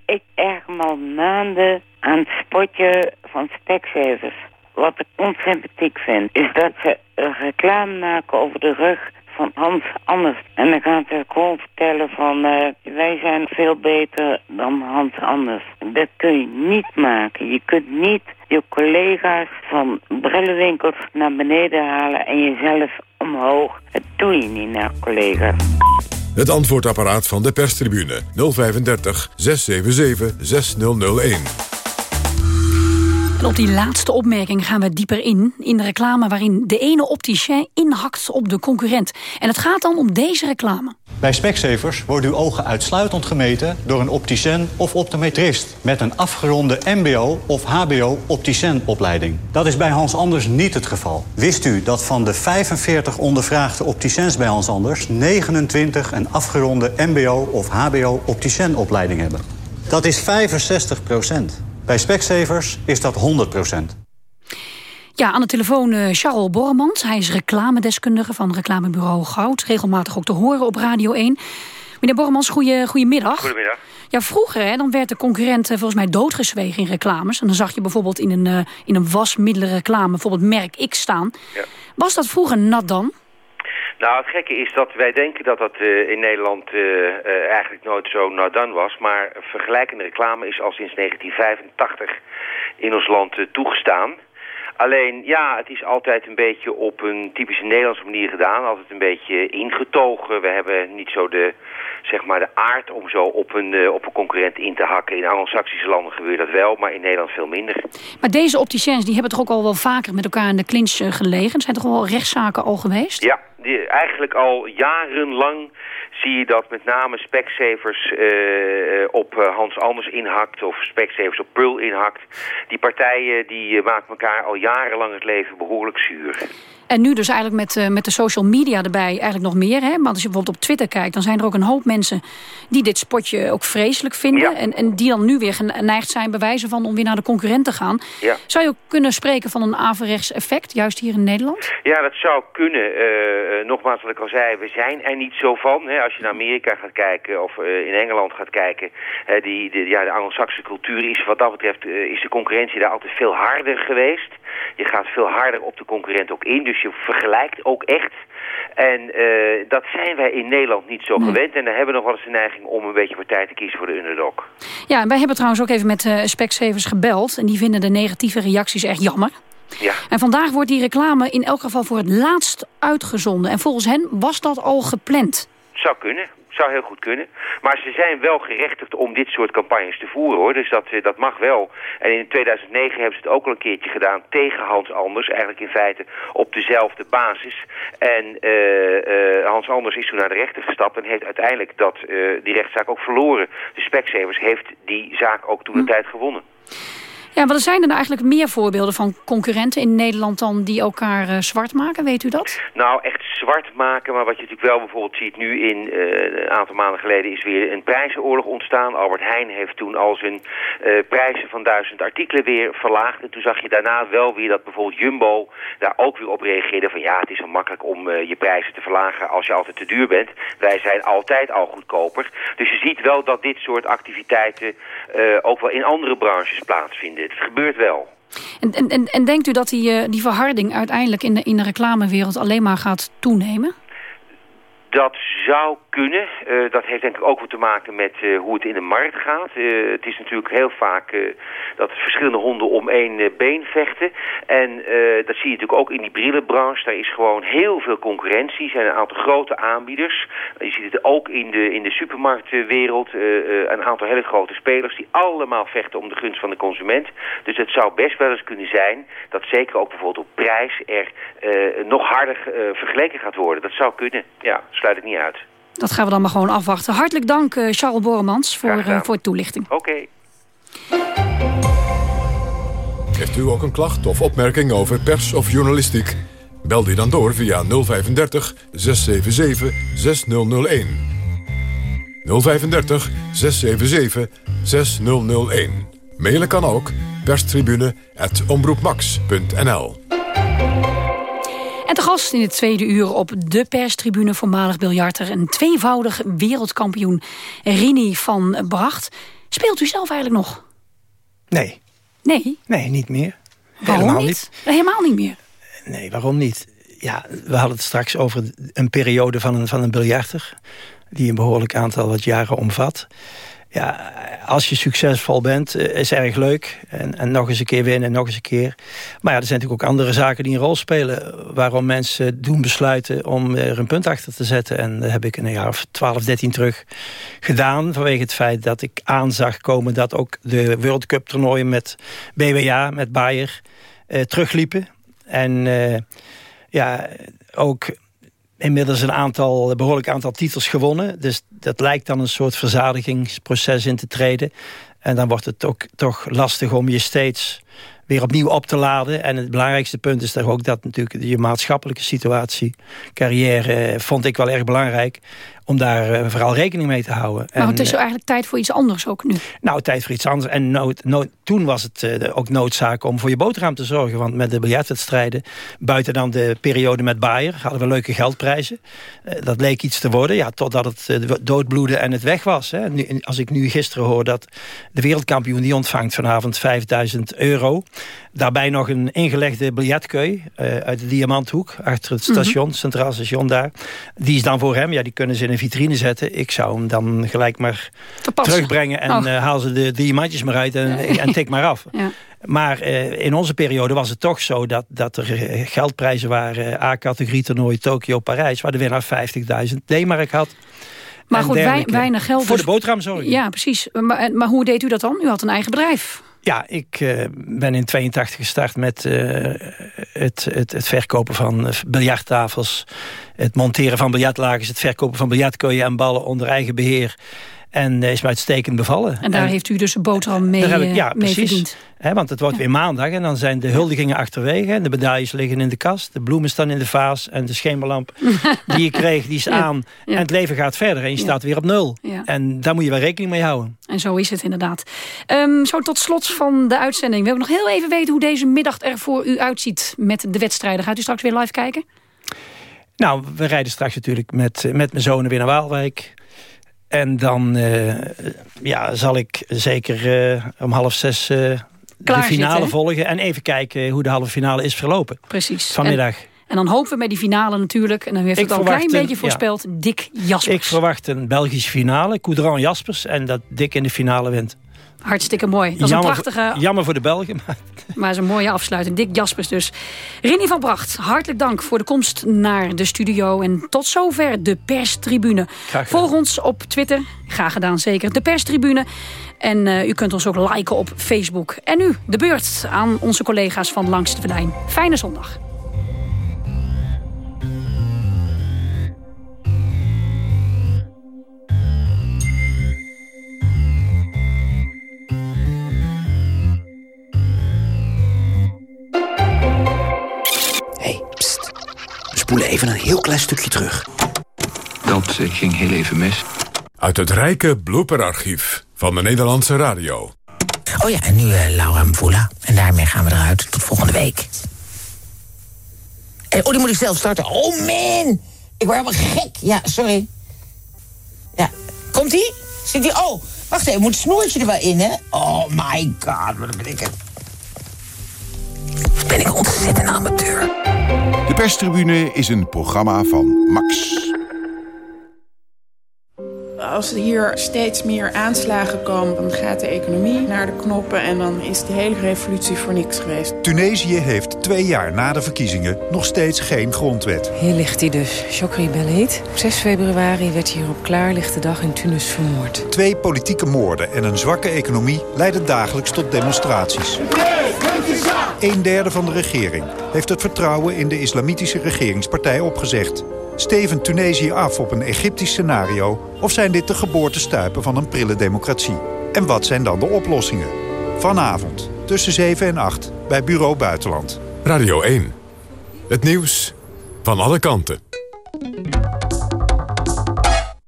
Ik erg me al maanden aan het spotje van Specsavers. Wat ik onsympathiek vind, is dat ze reclame maken over de rug van Hans Anders. En ik ga het gewoon vertellen van... eh, wij zijn veel beter dan Hans Anders. Dat kun je niet maken. Je kunt niet je collega's van brillenwinkels naar beneden halen... en jezelf omhoog. Dat doe je niet naar collega's. Het antwoordapparaat van de perstribune 035 677 6001. En op die laatste opmerking gaan we dieper in. In de reclame waarin de ene opticien inhakt op de concurrent. En het gaat dan om deze reclame. Bij Specsavers worden uw ogen uitsluitend gemeten door een opticien of optometrist... met een afgeronde mbo of hbo opticienopleiding. Dat is bij Hans Anders niet het geval. Wist u dat van de 45 ondervraagde opticiens bij Hans Anders... 29 een afgeronde mbo of hbo opticienopleiding hebben? Dat is 65 procent. Bij Specsavers is dat 100 procent. Ja, aan de telefoon eh, Charles Borremans. Hij is reclamedeskundige van reclamebureau Goud. Regelmatig ook te horen op Radio 1. Meneer Borremans, goeie, goedemiddag. Goedemiddag. Ja, vroeger hè, dan werd de concurrent eh, volgens mij doodgezwegen in reclames. En dan zag je bijvoorbeeld in een, uh, in een wasmiddelenreclame bijvoorbeeld merk X staan. Ja. Was dat vroeger nat dan? Nou, het gekke is dat wij denken dat dat uh, in Nederland uh, uh, eigenlijk nooit zo nou dan was. Maar vergelijkende reclame is al sinds 1985 in ons land toegestaan. Alleen, ja, het is altijd een beetje op een typische Nederlandse manier gedaan. Altijd een beetje ingetogen. We hebben niet zo de, zeg maar, de aard om zo op een, op een concurrent in te hakken. In Anglo-Saxische landen gebeurt dat wel, maar in Nederland veel minder. Maar deze opticiens die hebben toch ook al wel vaker met elkaar in de clinch gelegen? Er zijn toch wel rechtszaken al geweest? Ja, die, eigenlijk al jarenlang zie je dat met name Specsavers uh, op Hans Anders inhakt of Specsavers op Pearl inhakt. Die partijen die maken elkaar al jarenlang het leven behoorlijk zuur. En nu dus eigenlijk met, uh, met de social media erbij eigenlijk nog meer. Hè? Maar als je bijvoorbeeld op Twitter kijkt... dan zijn er ook een hoop mensen die dit spotje ook vreselijk vinden. Ja. En, en die dan nu weer geneigd zijn bewijzen van om weer naar de concurrent te gaan. Ja. Zou je ook kunnen spreken van een averechts effect, juist hier in Nederland? Ja, dat zou kunnen. Uh, nogmaals wat ik al zei, we zijn er niet zo van. Hè? Als je naar Amerika gaat kijken of uh, in Engeland gaat kijken... die, die, ja, de Anglo-Saxische cultuur is wat dat betreft... is de concurrentie daar altijd veel harder geweest. Je gaat veel harder op de concurrent ook in... Dus je vergelijkt ook echt. En dat zijn wij in Nederland niet zo nee. gewend. En dan hebben we nog wel eens de neiging om een beetje partij te kiezen voor de underdog. Ja, en wij hebben trouwens ook even met uh, Specsavers gebeld. En die vinden de negatieve reacties echt jammer. Ja. En vandaag wordt die reclame in elk geval voor het laatst uitgezonden. En volgens hen was dat al gepland. Zou kunnen zou heel goed kunnen. Maar ze zijn wel gerechtigd om dit soort campagnes te voeren hoor. Dus dat, dat mag wel. En in 2009 hebben ze het ook al een keertje gedaan tegen Hans Anders. Eigenlijk in feite op dezelfde basis. En uh, uh, Hans Anders is toen naar de rechter gestapt en heeft uiteindelijk dat, uh, die rechtszaak ook verloren. De Specsavers heeft die zaak ook toen de hm. tijd gewonnen. Ja, er zijn er nou eigenlijk meer voorbeelden van concurrenten in Nederland dan die elkaar uh, zwart maken, weet u dat? Nou, echt zwart maken, maar wat je natuurlijk wel bijvoorbeeld ziet nu in uh, een aantal maanden geleden is weer een prijzenoorlog ontstaan. Albert Heijn heeft toen al zijn uh, prijzen van duizend artikelen weer verlaagd. En toen zag je daarna wel weer dat bijvoorbeeld Jumbo daar ook weer op reageerde van ja, het is zo makkelijk om je prijzen te verlagen als je altijd te duur bent. Wij zijn altijd al goedkoper. Dus je ziet wel dat dit soort activiteiten ook wel in andere branches plaatsvinden. Het gebeurt wel. En, en, en denkt u dat die, die verharding uiteindelijk in de, in de reclamewereld alleen maar gaat toenemen? Dat zou kunnen. Uh, dat heeft denk ik ook wat te maken met uh, hoe het in de markt gaat. Uh, het is natuurlijk heel vaak dat verschillende honden om één been vechten. En dat zie je natuurlijk ook in die brillenbranche. Daar is gewoon heel veel concurrentie. Er zijn een aantal grote aanbieders. Je ziet het ook in de, in de supermarktwereld. een aantal hele grote spelers die allemaal vechten om de gunst van de consument. Dus het zou best wel eens kunnen zijn dat zeker ook bijvoorbeeld op prijs er nog harder vergeleken gaat worden. Dat zou kunnen, ja sluit ik niet uit. Dat gaan we dan maar gewoon afwachten. Hartelijk dank, uh, Charles Borremans, voor, uh, voor de toelichting. Oké. Okay. Heeft u ook een klacht of opmerking over pers of journalistiek? Bel die dan door via 035 677 6001. 035 677 6001. Mailen kan ook perstribune.omroepmax.nl en te gast in het tweede uur op de perstribune voormalig biljarter... een tweevoudig wereldkampioen Rini van Bracht. Speelt u zelf eigenlijk nog? Nee. Nee? Nee, niet meer. Waarom Helemaal niet? niet? Helemaal niet meer? Nee, waarom niet? ja, we hadden het straks over een periode van een, van een biljarter... die een behoorlijk aantal wat jaren omvat ja, als je succesvol bent, eh, is erg leuk. En, en nog eens een keer winnen en nog eens een keer. Maar ja, er zijn natuurlijk ook andere zaken die een rol spelen... waarom mensen doen besluiten om er een punt achter te zetten. En dat heb ik een jaar of 12, 13 terug gedaan... vanwege het feit dat ik aanzag komen... dat ook de World Cup toernooien met BWA, met Bayer, eh, terugliepen. En eh, ja, ook inmiddels een aantal, behoorlijk aantal titels gewonnen. Dus dat lijkt dan een soort verzadigingsproces in te treden. En dan wordt het ook toch lastig om je steeds weer opnieuw op te laden. En het belangrijkste punt is toch ook dat natuurlijk je maatschappelijke situatie, carrière, vond ik wel erg belangrijk om daar uh, vooral rekening mee te houden. Maar het is zo eh, eigenlijk tijd voor iets anders ook nu? Nou, tijd voor iets anders. En nood, nood, toen was het uh, ook noodzaak om voor je boterham te zorgen. Want met de biljartwedstrijden, buiten dan de periode met Bayer... hadden we leuke geldprijzen. Uh, dat leek iets te worden, ja, totdat het doodbloedde en het weg was. Hè. Nu, als ik nu gisteren hoor dat de wereldkampioen... die ontvangt vanavond 5000 euro. Daarbij nog een ingelegde biljartkeu uit de Diamanthoek... achter het station, mhm. Centraal Station daar. Die is dan voor hem, ja, die kunnen ze in een vitrine zetten. Ik zou hem dan gelijk maar terugbrengen en oh. uh, haal ze de diamantjes maar uit en, en tik maar af. Ja. Maar uh, in onze periode was het toch zo dat, dat er eh, geldprijzen waren. A-categorie toernooi Tokio, Parijs, waar de winnaar 50.000 D-mark had. Maar goed, weinig geld. Voor dus... de boterham, sorry. Ja, precies. Maar, maar hoe deed u dat dan? U had een eigen bedrijf. Ja, ik uh, ben in 82 gestart met uh, het, het, het, verkopen van biljarttafels... het monteren van biljartlagens, het verkopen van biljartkooien en ballen onder eigen beheer... En is me uitstekend bevallen. En daar heeft u dus een boterham mee, heb ik, ja, mee verdiend. want het wordt weer maandag en dan zijn de huldigingen achterwege. En de medailles liggen in de kast. De bloemen staan in de vaas. En de schemerlamp die je kreeg, die is aan. En het leven gaat verder en je staat weer op nul. En daar moet je wel rekening mee houden. En zo is het inderdaad. Um, zo tot slot van de uitzending. We willen nog heel even weten hoe deze middag er voor u uitziet met de wedstrijden. Gaat u straks weer live kijken? Nou, we rijden straks natuurlijk met, met mijn zonen weer naar Waalwijk. En dan uh, ja, zal ik zeker uh, om half zes uh, de finale volgen. En even kijken hoe de halve finale is verlopen. Precies. Vanmiddag. En, en dan hopen we met die finale natuurlijk. En dan heeft het al een klein beetje voorspeld. Ja. Dick Jaspers. Ik verwacht een Belgische finale. Coudran Jaspers. En dat Dick in de finale wint. Hartstikke mooi. Dat is jammer, een prachtige... Voor, jammer voor de Belgen. Maar, maar is een mooie afsluiting. Dick Jaspers dus. Rini van Bracht, hartelijk dank voor de komst naar de studio. En tot zover de perstribune. Volg ons op Twitter. Graag gedaan, zeker. De perstribune. En uh, u kunt ons ook liken op Facebook. En nu de beurt aan onze collega's van Langs de Venijn. Fijne zondag. Spoelen even een heel klein stukje terug. Dat ging heel even mis. Uit het rijke blooperarchief van de Nederlandse radio. Oh ja, en nu uh, Laura Mvula. En daarmee gaan we eruit. Tot volgende week. En, oh, die moet ik zelf starten. Oh man! Ik word helemaal gek. Ja, sorry. Ja, komt-ie? Zit-ie? Oh, wacht even. Moet het snoertje er wel in, hè? Oh my god, wat ben ik... Ben ik ontzettend amateur. De perstribune is een programma van Max. Als er hier steeds meer aanslagen komen, dan gaat de economie naar de knoppen... en dan is de hele revolutie voor niks geweest. Tunesië heeft twee jaar na de verkiezingen nog steeds geen grondwet. Hier ligt hij dus, Chokri Belheet. Op 6 februari werd hier op klaarlichte dag in Tunis vermoord. Twee politieke moorden en een zwakke economie leiden dagelijks tot demonstraties. Een derde van de regering heeft het vertrouwen in de islamitische regeringspartij opgezegd. Steven Tunesië af op een Egyptisch scenario... of zijn dit de geboortestuipen van een prille democratie? En wat zijn dan de oplossingen? Vanavond, tussen 7 en 8, bij Bureau Buitenland. Radio 1. Het nieuws van alle kanten.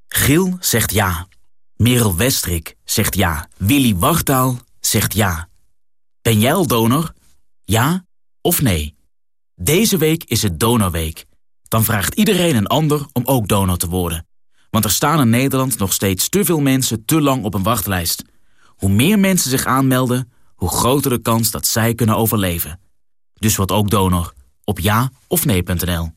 Gil zegt ja. Merel Westrik zegt ja. Willy Wartaal zegt ja. Ben jij al donor? Ja of nee? Deze week is het Donorweek dan vraagt iedereen een ander om ook donor te worden. Want er staan in Nederland nog steeds te veel mensen te lang op een wachtlijst. Hoe meer mensen zich aanmelden, hoe groter de kans dat zij kunnen overleven. Dus wat ook donor op ja of nee.nl.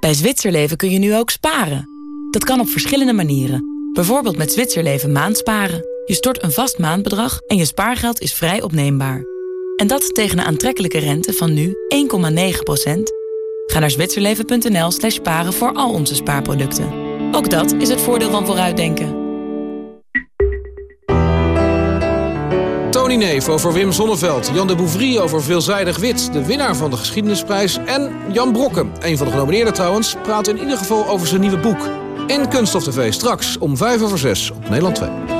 Bij Zwitserleven kun je nu ook sparen. Dat kan op verschillende manieren. Bijvoorbeeld met Zwitserleven maandsparen. Je stort een vast maandbedrag en je spaargeld is vrij opneembaar. En dat tegen een aantrekkelijke rente van nu 1,9%. Ga naar zwitserleven.nl slash sparen voor al onze spaarproducten. Ook dat is het voordeel van vooruitdenken. Tony Neef over Wim Sonneveld. Jan de Bouvry over Veelzijdig Wit, de winnaar van de Geschiedenisprijs. En Jan Brokken, een van de genomineerden trouwens, praat in ieder geval over zijn nieuwe boek. In Kunststof TV, straks om 5 over 6 op Nederland 2.